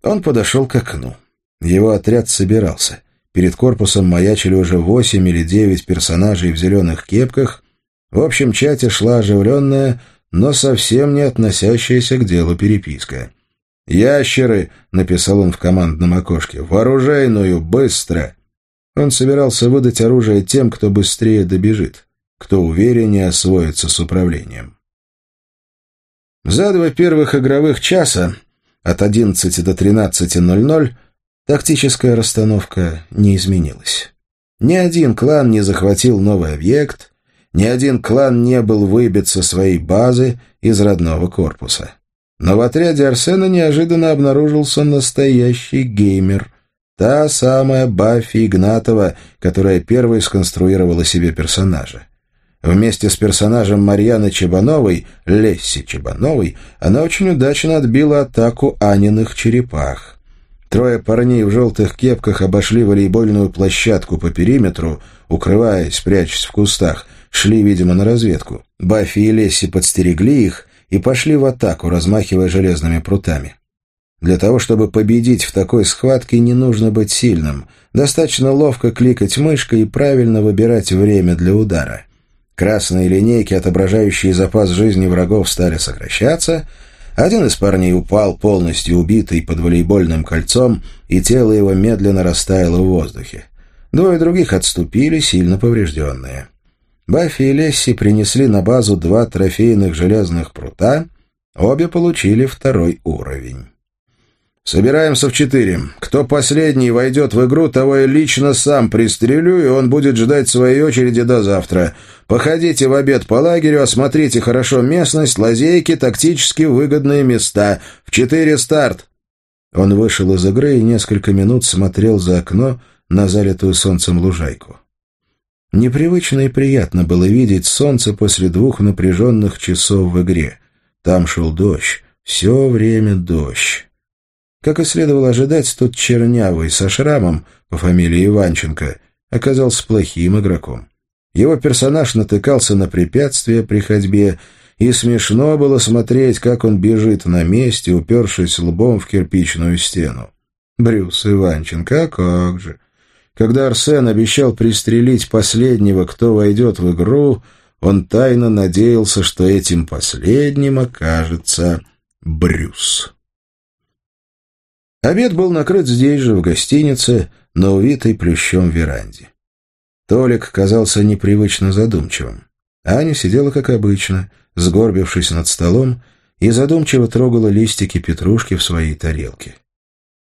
Он подошел к окну. Его отряд собирался. Перед корпусом маячили уже восемь или девять персонажей в зеленых кепках. В общем чате шла оживленная, но совсем не относящаяся к делу переписка. «Ящеры!» — написал он в командном окошке. «Вооружейную! Быстро!» Он собирался выдать оружие тем, кто быстрее добежит, кто увереннее освоится с управлением. За два первых игровых часа, от 11 до 13.00, тактическая расстановка не изменилась. Ни один клан не захватил новый объект, ни один клан не был выбит со своей базы из родного корпуса. Но в отряде Арсена неожиданно обнаружился настоящий геймер, та самая Баффи Игнатова, которая первой сконструировала себе персонажа. Вместе с персонажем Марьяны Чебановой, Лесси Чебановой, она очень удачно отбила атаку Аниных черепах. Трое парней в желтых кепках обошли волейбольную площадку по периметру, укрываясь, прячась в кустах, шли, видимо, на разведку. Баффи и Лесси подстерегли их и пошли в атаку, размахивая железными прутами. Для того, чтобы победить в такой схватке, не нужно быть сильным. Достаточно ловко кликать мышкой и правильно выбирать время для удара. Красные линейки, отображающие запас жизни врагов, стали сокращаться. Один из парней упал, полностью убитый под волейбольным кольцом, и тело его медленно растаяло в воздухе. Двое других отступили, сильно поврежденные. Баффи и Лесси принесли на базу два трофейных железных прута, обе получили второй уровень. «Собираемся в четыре. Кто последний войдет в игру, того я лично сам пристрелю, и он будет ждать своей очереди до завтра. Походите в обед по лагерю, осмотрите хорошо местность, лазейки, тактически выгодные места. В четыре старт!» Он вышел из игры и несколько минут смотрел за окно на залитую солнцем лужайку. Непривычно и приятно было видеть солнце после двух напряженных часов в игре. Там шел дождь, все время дождь. Как и следовало ожидать, тот чернявый со шрамом по фамилии Иванченко оказался плохим игроком. Его персонаж натыкался на препятствия при ходьбе, и смешно было смотреть, как он бежит на месте, упершись лбом в кирпичную стену. Брюс Иванченко, а как же! Когда Арсен обещал пристрелить последнего, кто войдет в игру, он тайно надеялся, что этим последним окажется Брюс. Обед был накрыт здесь же, в гостинице, на увитой плющом веранде. Толик казался непривычно задумчивым. Аня сидела, как обычно, сгорбившись над столом, и задумчиво трогала листики петрушки в своей тарелке.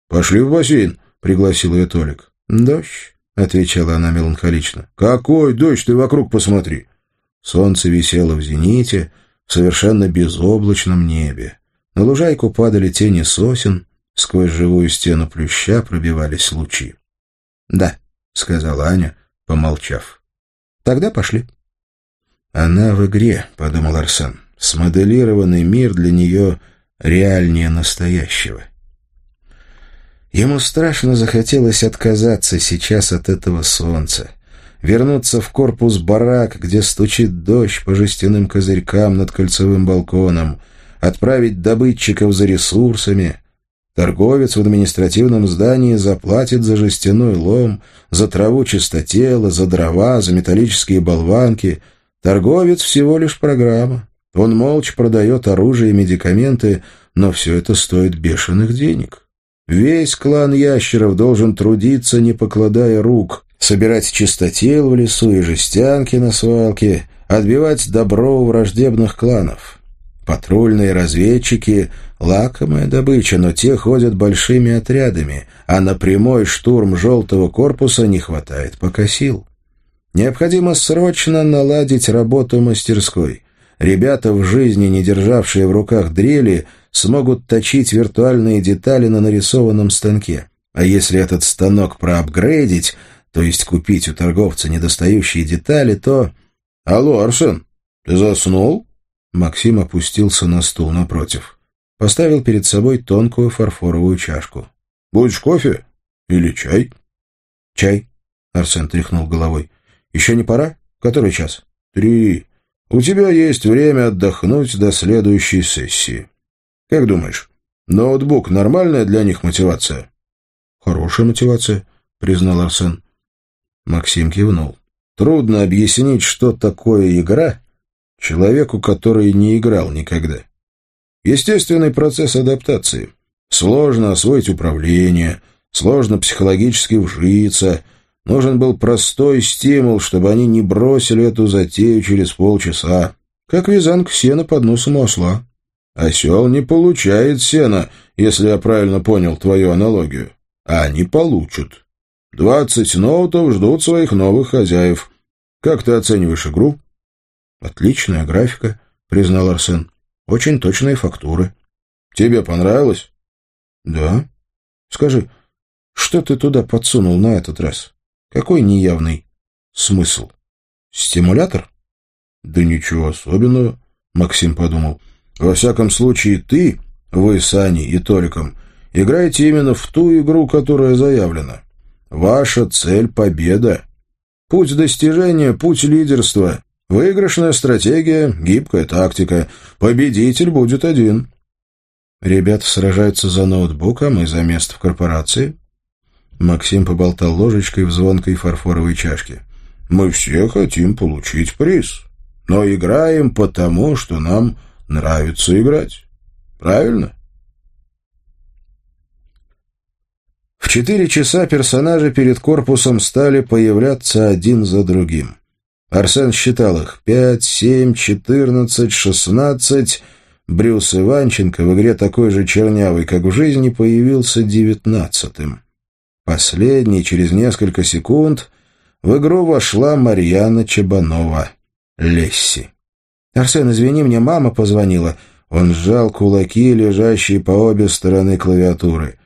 «Пошли в бассейн», — пригласил ее Толик. «Дождь», — отвечала она меланхолично. «Какой дождь? Ты вокруг посмотри». Солнце висело в зените, в совершенно безоблачном небе. На лужайку падали тени сосен, Сквозь живую стену плюща пробивались лучи. «Да», — сказала Аня, помолчав. «Тогда пошли». «Она в игре», — подумал Арсен. «Смоделированный мир для нее реальнее настоящего». Ему страшно захотелось отказаться сейчас от этого солнца, вернуться в корпус барак, где стучит дождь по жестяным козырькам над кольцевым балконом, отправить добытчиков за ресурсами, Торговец в административном здании заплатит за жестяной лом, за траву чистотела, за дрова, за металлические болванки. Торговец всего лишь программа. Он молча продает оружие и медикаменты, но все это стоит бешеных денег. Весь клан ящеров должен трудиться, не покладая рук, собирать чистотел в лесу и жестянки на свалке, отбивать добро у враждебных кланов. Патрульные разведчики — лакомая добыча, но те ходят большими отрядами, а на прямой штурм желтого корпуса не хватает пока сил. Необходимо срочно наладить работу мастерской. Ребята, в жизни не державшие в руках дрели, смогут точить виртуальные детали на нарисованном станке. А если этот станок проапгрейдить, то есть купить у торговца недостающие детали, то... «Алло, Арсен, ты заснул?» Максим опустился на стул напротив. Поставил перед собой тонкую фарфоровую чашку. «Будешь кофе? Или чай?» «Чай», — Арсен тряхнул головой. «Еще не пора? Который час?» «Три. У тебя есть время отдохнуть до следующей сессии. Как думаешь, ноутбук — нормальная для них мотивация?» «Хорошая мотивация», — признал Арсен. Максим кивнул. «Трудно объяснить, что такое игра, человеку, который не играл никогда. Естественный процесс адаптации. Сложно освоить управление, сложно психологически вжиться. Нужен был простой стимул, чтобы они не бросили эту затею через полчаса. Как вязанка сена под носом осла. Осел не получает сена, если я правильно понял твою аналогию. А они получат. Двадцать ноутов ждут своих новых хозяев. Как ты оцениваешь игру? «Отличная графика», — признал Арсен. «Очень точные фактуры». «Тебе понравилось?» «Да. Скажи, что ты туда подсунул на этот раз? Какой неявный смысл? Стимулятор?» «Да ничего особенного», — Максим подумал. «Во всяком случае, ты, вы с Аней и Толиком, играете именно в ту игру, которая заявлена. Ваша цель — победа. Путь достижения, путь лидерства. Выигрышная стратегия, гибкая тактика. Победитель будет один. Ребята сражаются за ноутбуком и за место в корпорации. Максим поболтал ложечкой в звонкой фарфоровой чашке. Мы все хотим получить приз, но играем потому, что нам нравится играть. Правильно? В четыре часа персонажи перед корпусом стали появляться один за другим. Арсен считал их. Пять, семь, четырнадцать, шестнадцать. Брюс Иванченко в игре такой же чернявый, как в жизни, появился девятнадцатым. Последний, через несколько секунд, в игру вошла Марьяна Чебанова, Лесси. «Арсен, извини, мне мама позвонила». Он сжал кулаки, лежащие по обе стороны клавиатуры.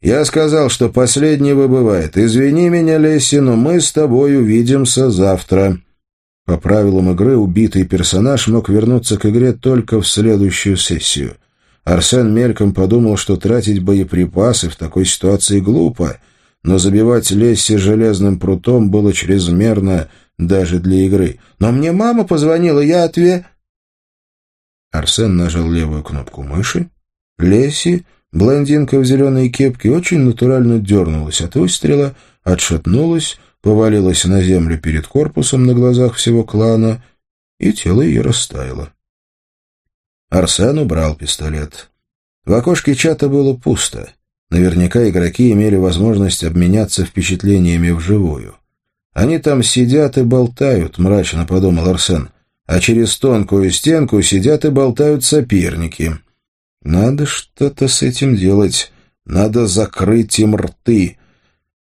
«Я сказал, что последний выбывает. Извини меня, Лесси, но мы с тобой увидимся завтра». По правилам игры убитый персонаж мог вернуться к игре только в следующую сессию. Арсен мельком подумал, что тратить боеприпасы в такой ситуации глупо, но забивать Лесси железным прутом было чрезмерно даже для игры. «Но мне мама позвонила, я отве...» Арсен нажал левую кнопку мыши. Лесси, блондинка в зеленой кепке, очень натурально дернулась от выстрела, отшатнулась, повалилась на землю перед корпусом на глазах всего клана, и тело ее растаяло. Арсен убрал пистолет. В окошке чата было пусто. Наверняка игроки имели возможность обменяться впечатлениями вживую. «Они там сидят и болтают», — мрачно подумал Арсен. «А через тонкую стенку сидят и болтают соперники. Надо что-то с этим делать. Надо закрыть им рты.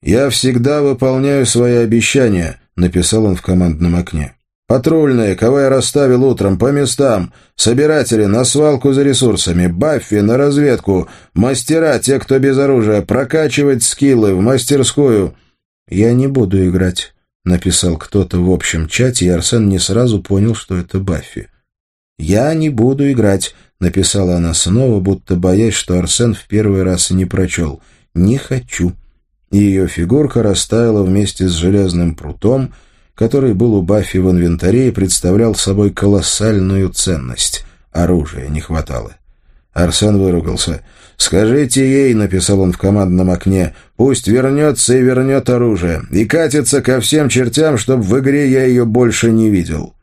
«Я всегда выполняю свои обещания», — написал он в командном окне. «Патрульные, кого я расставил утром, по местам. Собиратели, на свалку за ресурсами. Баффи, на разведку. Мастера, те, кто без оружия. Прокачивать скиллы в мастерскую». «Я не буду играть», — написал кто-то в общем чате, и Арсен не сразу понял, что это Баффи. «Я не буду играть», — написала она снова, будто боясь, что Арсен в первый раз не прочел. «Не хочу» и ее фигурка растаяла вместе с железным прутом, который был у Баффи в инвентаре и представлял собой колоссальную ценность. Оружия не хватало. Арсен выругался. «Скажите ей», — написал он в командном окне, — «пусть вернется и вернет оружие, и катится ко всем чертям, чтобы в игре я ее больше не видел».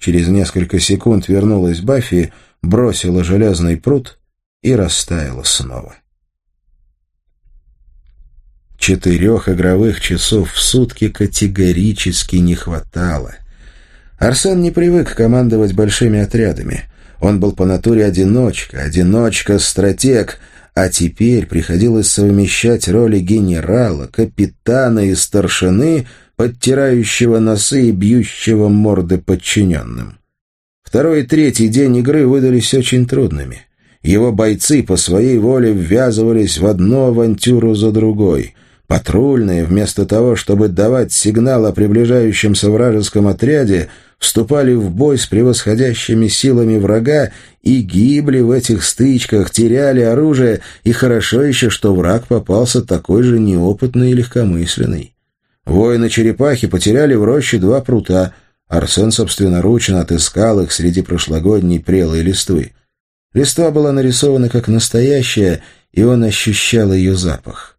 Через несколько секунд вернулась Баффи, бросила железный прут и растаяла снова. Четырех игровых часов в сутки категорически не хватало. Арсен не привык командовать большими отрядами. Он был по натуре одиночка, одиночка-стратег, а теперь приходилось совмещать роли генерала, капитана и старшины, подтирающего носы и бьющего морды подчиненным. Второй и третий день игры выдались очень трудными. Его бойцы по своей воле ввязывались в одну авантюру за другой. Патрульные, вместо того, чтобы давать сигнал о приближающемся вражеском отряде, вступали в бой с превосходящими силами врага и гибли в этих стычках, теряли оружие, и хорошо еще, что враг попался такой же неопытный и легкомысленный. Воины-черепахи потеряли в роще два прута. Арсен собственноручно отыскал их среди прошлогодней прелой листвы. Листва была нарисована как настоящая, и он ощущал ее запах.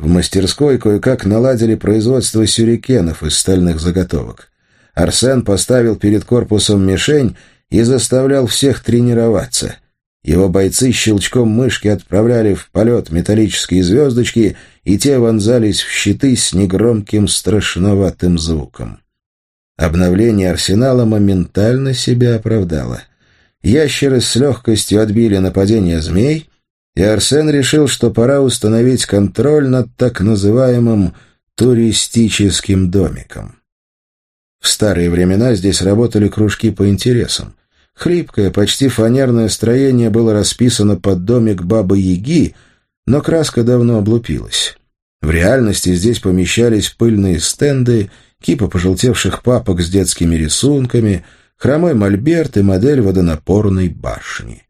В мастерской кое-как наладили производство сюрикенов из стальных заготовок. Арсен поставил перед корпусом мишень и заставлял всех тренироваться. Его бойцы щелчком мышки отправляли в полет металлические звездочки, и те вонзались в щиты с негромким страшноватым звуком. Обновление арсенала моментально себя оправдало. Ящеры с легкостью отбили нападение змей, и Арсен решил, что пора установить контроль над так называемым туристическим домиком. В старые времена здесь работали кружки по интересам. Хлипкое, почти фанерное строение было расписано под домик Бабы-Яги, но краска давно облупилась. В реальности здесь помещались пыльные стенды, кипа пожелтевших папок с детскими рисунками, хромой мольберт и модель водонапорной башни.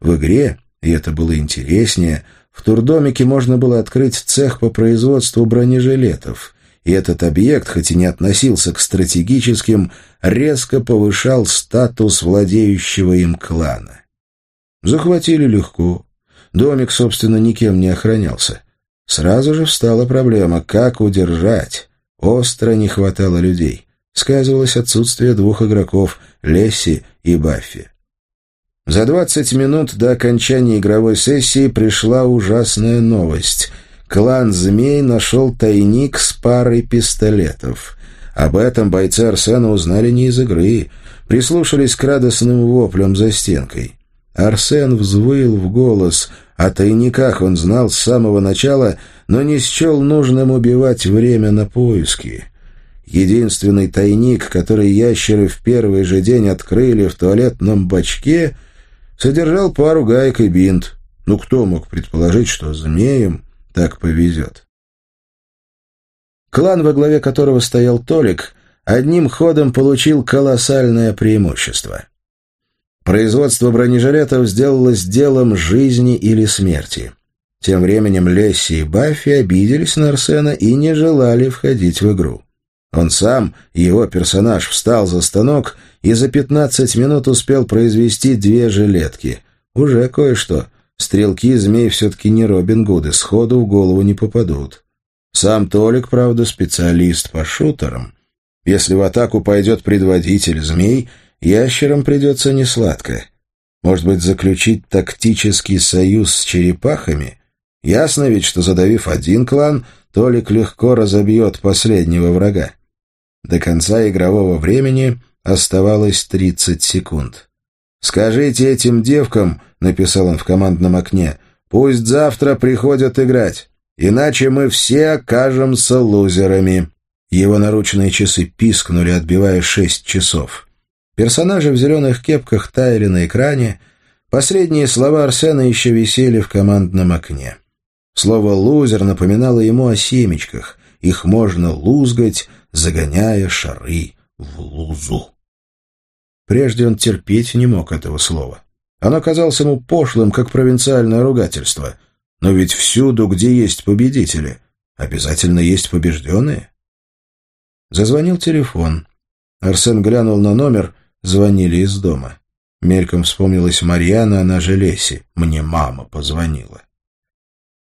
В игре, и это было интереснее, в турдомике можно было открыть цех по производству бронежилетов — и этот объект, хоть и не относился к стратегическим, резко повышал статус владеющего им клана. Захватили легко. Домик, собственно, никем не охранялся. Сразу же встала проблема, как удержать. Остро не хватало людей. Сказывалось отсутствие двух игроков — Лесси и Баффи. За двадцать минут до окончания игровой сессии пришла ужасная новость — клан «Змей» нашел тайник с парой пистолетов. Об этом бойцы Арсена узнали не из игры, прислушались к радостным воплям за стенкой. Арсен взвыл в голос, о тайниках он знал с самого начала, но не счел нужным убивать время на поиски. Единственный тайник, который ящеры в первый же день открыли в туалетном бачке, содержал пару гаек и бинт. Ну, кто мог предположить, что змеям так повезет. Клан, во главе которого стоял Толик, одним ходом получил колоссальное преимущество. Производство бронежилетов сделалось делом жизни или смерти. Тем временем Лесси и Баффи обиделись на Арсена и не желали входить в игру. Он сам, его персонаж, встал за станок и за 15 минут успел произвести две жилетки. Уже кое-что — Стрелки змей все-таки не Робин Гуды, сходу в голову не попадут. Сам Толик, правда, специалист по шутерам. Если в атаку пойдет предводитель змей, ящерам придется несладко. Может быть, заключить тактический союз с черепахами? Ясно ведь, что задавив один клан, Толик легко разобьет последнего врага. До конца игрового времени оставалось 30 секунд. «Скажите этим девкам», — написал он в командном окне, — «пусть завтра приходят играть, иначе мы все окажемся лузерами». Его наручные часы пискнули, отбивая шесть часов. Персонажи в зеленых кепках таяли на экране, последние слова Арсена еще висели в командном окне. Слово «лузер» напоминало ему о семечках. Их можно лузгать, загоняя шары в лузу. Прежде он терпеть не мог этого слова. Оно казалось ему пошлым, как провинциальное ругательство. Но ведь всюду, где есть победители, обязательно есть побежденные. Зазвонил телефон. Арсен глянул на номер, звонили из дома. Мельком вспомнилась Марьяна, она же Леси. Мне мама позвонила.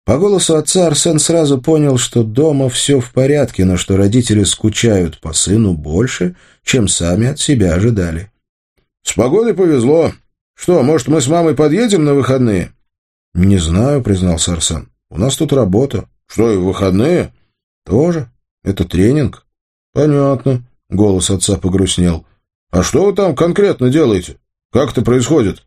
По голосу отца Арсен сразу понял, что дома все в порядке, но что родители скучают по сыну больше, чем сами от себя ожидали. «С погодой повезло. Что, может, мы с мамой подъедем на выходные?» «Не знаю», — признался Арсен. «У нас тут работа». «Что, и выходные?» «Тоже. Это тренинг». «Понятно», — голос отца погрустнел. «А что вы там конкретно делаете? Как это происходит?»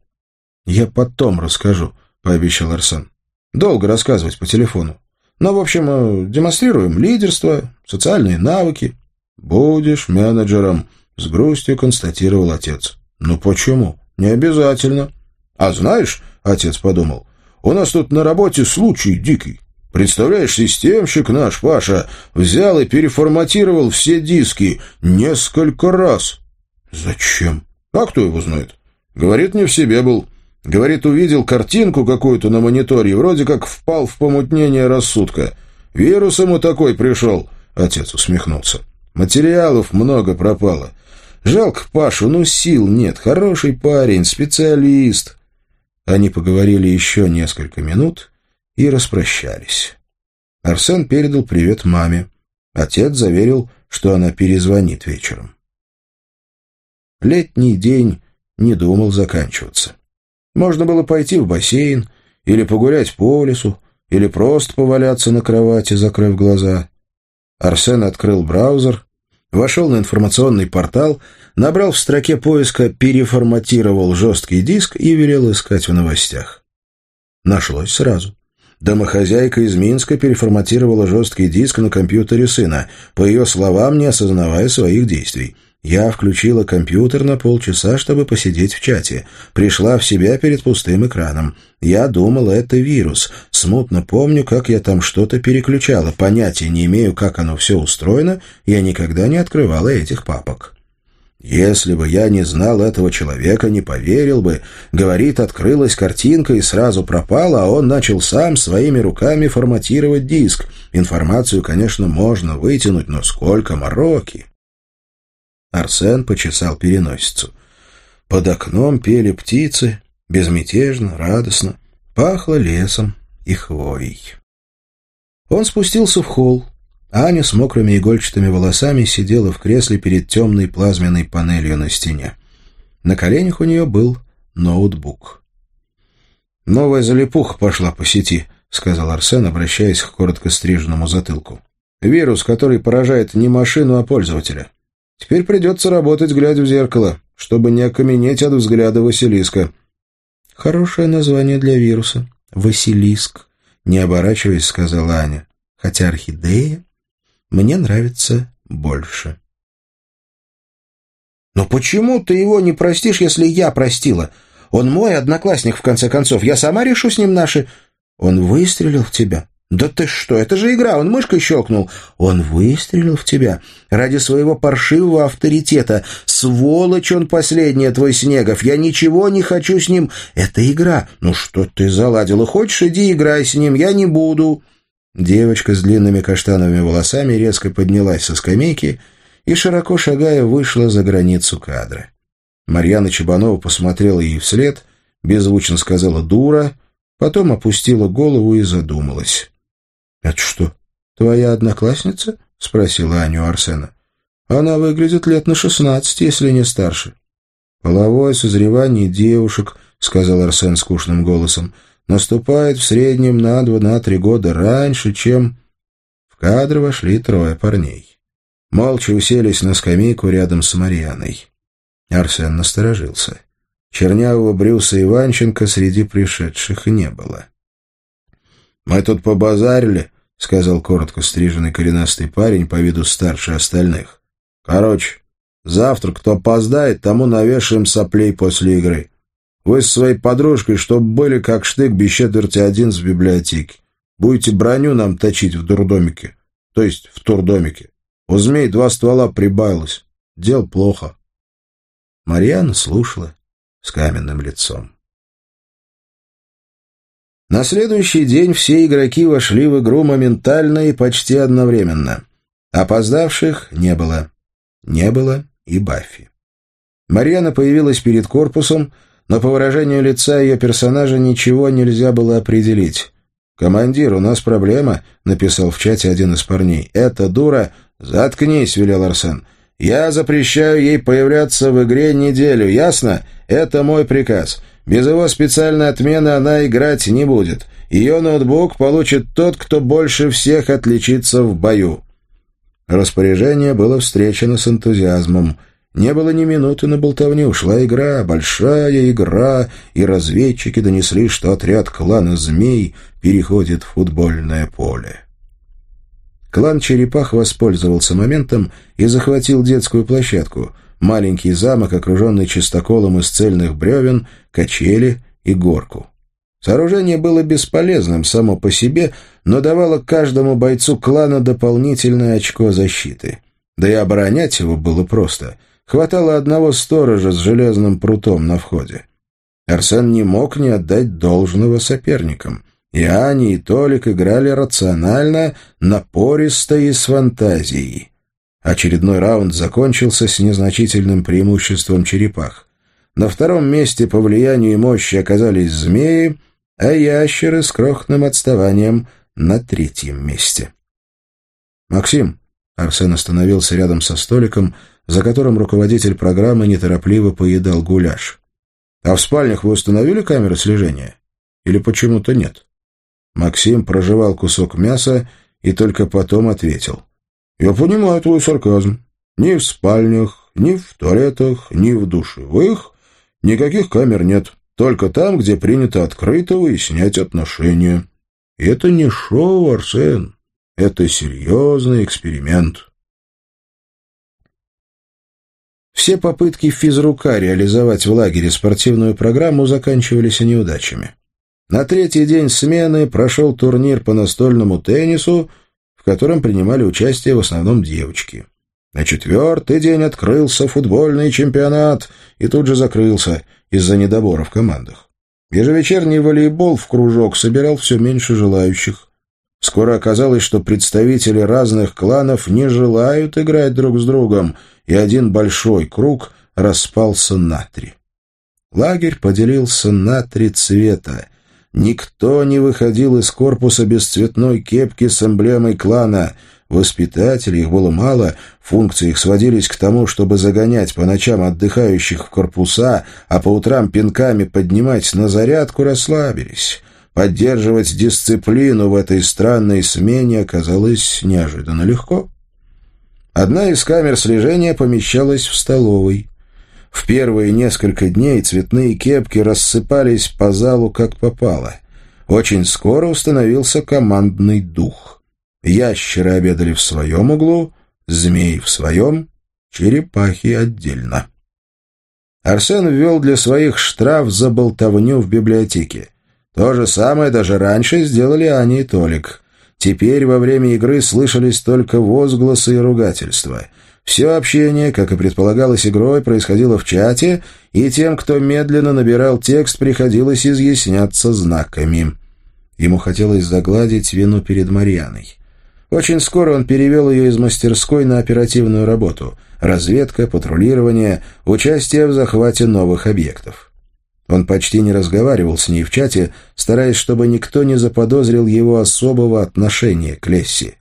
«Я потом расскажу», — пообещал Арсен. «Долго рассказывать по телефону. Но, в общем, э, демонстрируем лидерство, социальные навыки». «Будешь менеджером», — с грустью констатировал отец. «Ну почему? Не обязательно». «А знаешь, — отец подумал, — у нас тут на работе случай дикий. Представляешь, системщик наш, Паша, взял и переформатировал все диски несколько раз. Зачем? А кто его знает? Говорит, не в себе был. Говорит, увидел картинку какую-то на мониторе, вроде как впал в помутнение рассудка. Вирус ему такой пришел. Отец усмехнулся. Материалов много пропало. Жалко Пашу, ну сил нет. Хороший парень, специалист. Они поговорили еще несколько минут и распрощались. Арсен передал привет маме. Отец заверил, что она перезвонит вечером. Летний день не думал заканчиваться. Можно было пойти в бассейн, или погулять по лесу, или просто поваляться на кровати, закрыв глаза. Арсен открыл браузер, вошел на информационный портал, набрал в строке поиска «переформатировал жесткий диск» и велел искать в новостях. Нашлось сразу. Домохозяйка из Минска переформатировала жесткий диск на компьютере сына, по ее словам, не осознавая своих действий. Я включила компьютер на полчаса, чтобы посидеть в чате. Пришла в себя перед пустым экраном. Я думала, это вирус. Смутно помню, как я там что-то переключала. Понятия не имею, как оно все устроено. Я никогда не открывала этих папок. Если бы я не знал этого человека, не поверил бы. Говорит, открылась картинка и сразу пропала, а он начал сам своими руками форматировать диск. Информацию, конечно, можно вытянуть, но сколько мороки. Арсен почесал переносицу. Под окном пели птицы, безмятежно, радостно. Пахло лесом и хвоей. Он спустился в холл. Аня с мокрыми игольчатыми волосами сидела в кресле перед темной плазменной панелью на стене. На коленях у нее был ноутбук. «Новая залипуха пошла по сети», — сказал Арсен, обращаясь к коротко стриженному затылку. «Вирус, который поражает не машину, а пользователя. Теперь придется работать, глядя в зеркало, чтобы не окаменеть от взгляда Василиска». «Хорошее название для вируса. Василиск», — не оборачиваясь, сказала Аня. «Хотя орхидея мне нравится больше. «Но почему ты его не простишь, если я простила? Он мой одноклассник, в конце концов. Я сама решу с ним наши...» «Он выстрелил в тебя?» «Да ты что, это же игра, он мышкой щелкнул». «Он выстрелил в тебя ради своего паршивого авторитета. Сволочь он последняя, твой Снегов. Я ничего не хочу с ним. Это игра. Ну что ты заладила? Хочешь, иди играй с ним, я не буду». Девочка с длинными каштановыми волосами резко поднялась со скамейки и, широко шагая, вышла за границу кадра. Марьяна Чебанова посмотрела ей вслед, беззвучно сказала «дура», потом опустила голову и задумалась. «Это что, твоя одноклассница?» — спросила Аню Арсена. «Она выглядит лет на шестнадцать, если не старше». «Половое созревание девушек», — сказал Арсен скучным голосом, — наступает в среднем на два-на три года раньше, чем... В кадр вошли трое парней. Молча уселись на скамейку рядом с Марьяной. Арсен насторожился. Чернявого Брюса Иванченко среди пришедших не было. «Мы тут побазарили», — сказал коротко стриженный коренастый парень по виду старше остальных. «Короче, завтра кто опоздает, тому навешаем соплей после игры. Вы с своей подружкой, чтоб были как штык без четверти один в библиотеке. Будете броню нам точить в дурдомике. То есть в турдомике. У змей два ствола прибавилось. Дел плохо. Марьяна слушала с каменным лицом. На следующий день все игроки вошли в игру моментально и почти одновременно. Опоздавших не было. Не было и Баффи. Марьяна появилась перед корпусом, но по выражению лица ее персонажа ничего нельзя было определить. «Командир, у нас проблема», — написал в чате один из парней. «Это дура...» «Заткнись», — велел Арсен. «Я запрещаю ей появляться в игре неделю, ясно? Это мой приказ. Без его специальной отмены она играть не будет. Ее ноутбук получит тот, кто больше всех отличится в бою». Распоряжение было встречено с энтузиазмом. Не было ни минуты на болтовню, ушла игра, большая игра, и разведчики донесли, что отряд клана «Змей» переходит в футбольное поле. Клан «Черепах» воспользовался моментом и захватил детскую площадку, маленький замок, окруженный чистоколом из цельных бревен, качели и горку. Сооружение было бесполезным само по себе, но давало каждому бойцу клана дополнительное очко защиты. Да и оборонять его было просто. Хватало одного сторожа с железным прутом на входе. Арсен не мог не отдать должного соперникам. И Ани, и Толик играли рационально, напористо и с фантазией. Очередной раунд закончился с незначительным преимуществом черепах. На втором месте по влиянию и мощи оказались змеи, а ящеры с крохотным отставанием на третьем месте. «Максим», — Арсен остановился рядом со столиком, за которым руководитель программы неторопливо поедал гуляш. «А в спальнях вы установили камеры слежения? Или почему-то нет?» Максим прожевал кусок мяса и только потом ответил. «Я понимаю твой сарказм. Ни в спальнях, ни в туалетах, ни в душевых никаких камер нет. Только там, где принято открыто выяснять отношения. И это не шоу, Арсен. Это серьезный эксперимент. Все попытки физрука реализовать в лагере спортивную программу заканчивались неудачами. На третий день смены прошел турнир по настольному теннису, котором принимали участие в основном девочки. На четвертый день открылся футбольный чемпионат и тут же закрылся из-за недобора в командах. Ежевечерний волейбол в кружок собирал все меньше желающих. Скоро оказалось, что представители разных кланов не желают играть друг с другом, и один большой круг распался на три. Лагерь поделился на три цвета. Никто не выходил из корпуса без цветной кепки с эмблемой клана. Воспитателей их было мало, функции их сводились к тому, чтобы загонять по ночам отдыхающих в корпуса, а по утрам пинками поднимать на зарядку расслабились. Поддерживать дисциплину в этой странной смене оказалось неожиданно легко. Одна из камер слежения помещалась в столовой. В первые несколько дней цветные кепки рассыпались по залу как попало. Очень скоро установился командный дух. Ящеры обедали в своем углу, змеи в своем, черепахи отдельно. Арсен ввел для своих штраф за болтовню в библиотеке. То же самое даже раньше сделали Аня и Толик. Теперь во время игры слышались только возгласы и ругательства. Все общение, как и предполагалось игрой, происходило в чате, и тем, кто медленно набирал текст, приходилось изъясняться знаками. Ему хотелось загладить вину перед Марьяной. Очень скоро он перевел ее из мастерской на оперативную работу — разведка, патрулирование, участие в захвате новых объектов. Он почти не разговаривал с ней в чате, стараясь, чтобы никто не заподозрил его особого отношения к Лесси.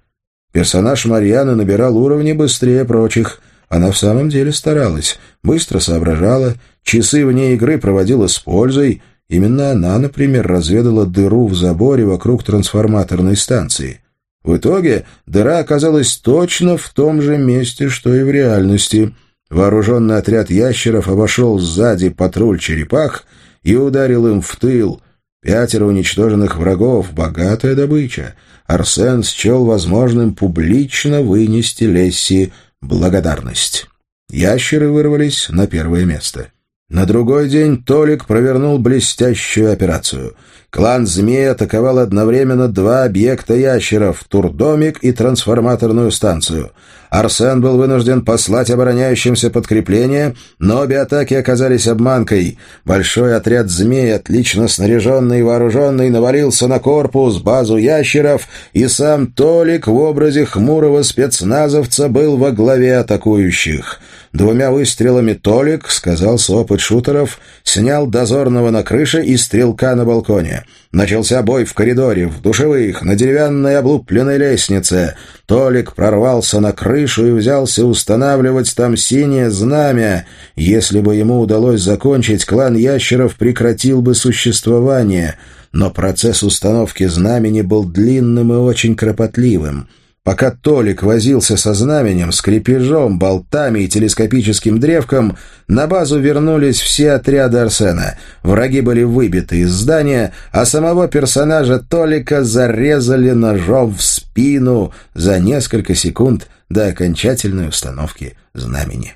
Персонаж Марьяны набирал уровни быстрее прочих. Она в самом деле старалась, быстро соображала, часы вне игры проводила с пользой. Именно она, например, разведала дыру в заборе вокруг трансформаторной станции. В итоге дыра оказалась точно в том же месте, что и в реальности — Вооруженный отряд ящеров обошел сзади патруль черепах и ударил им в тыл. Пятеро уничтоженных врагов — богатая добыча. Арсен счел возможным публично вынести Лесси благодарность. Ящеры вырвались на первое место. На другой день Толик провернул блестящую операцию. Клан «Змей» атаковал одновременно два объекта ящеров — турдомик и трансформаторную станцию — Арсен был вынужден послать обороняющимся подкрепление, но обе атаки оказались обманкой. Большой отряд змей, отлично снаряженный и вооруженный, навалился на корпус, базу ящеров, и сам Толик в образе хмурого спецназовца был во главе атакующих. Двумя выстрелами Толик, сказался опыт шутеров, снял дозорного на крыше и стрелка на балконе. Начался бой в коридоре, в душевых, на деревянной облупленной лестнице. Толик прорвался на крышу и взялся устанавливать там синее знамя. Если бы ему удалось закончить, клан ящеров прекратил бы существование. Но процесс установки знамени был длинным и очень кропотливым — Пока Толик возился со знаменем, скрепежом, болтами и телескопическим древком, на базу вернулись все отряды Арсена. Враги были выбиты из здания, а самого персонажа Толика зарезали ножом в спину за несколько секунд до окончательной установки знамени.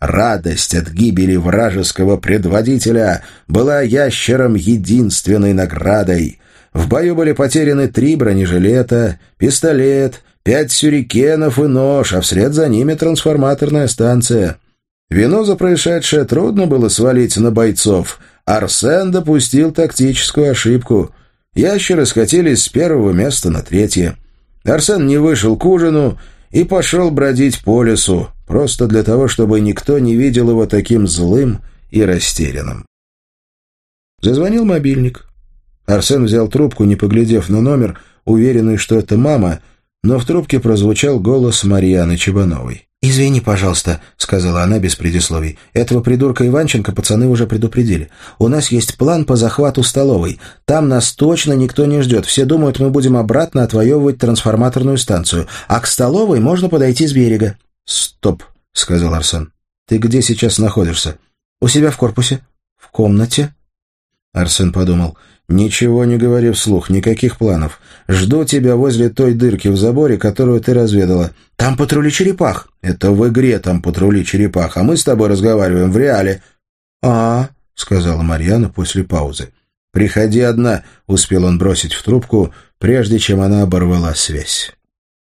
Радость от гибели вражеского предводителя была ящером единственной наградой. В бою были потеряны три бронежилета, пистолет, пять сюрикенов и нож, а вслед за ними трансформаторная станция. Вину за происшедшее трудно было свалить на бойцов. Арсен допустил тактическую ошибку. Ящеры скатились с первого места на третье. Арсен не вышел к ужину и пошел бродить по лесу, просто для того, чтобы никто не видел его таким злым и растерянным. Зазвонил мобильник. Арсен взял трубку, не поглядев на номер, уверенный, что это мама, но в трубке прозвучал голос Марьяны Чебановой. «Извини, пожалуйста», — сказала она без предисловий. «Этого придурка Иванченко пацаны уже предупредили. У нас есть план по захвату столовой. Там нас точно никто не ждет. Все думают, мы будем обратно отвоевывать трансформаторную станцию. А к столовой можно подойти с берега». «Стоп», — сказал Арсен. «Ты где сейчас находишься?» «У себя в корпусе». «В комнате?» Арсен подумал. «Ничего не говори вслух, никаких планов. Жду тебя возле той дырки в заборе, которую ты разведала. Там патрули черепах». «Это в игре там патрули черепах, а мы с тобой разговариваем в реале». «А, — сказала Марьяна после паузы. «Приходи одна», — успел он бросить в трубку, прежде чем она оборвала связь.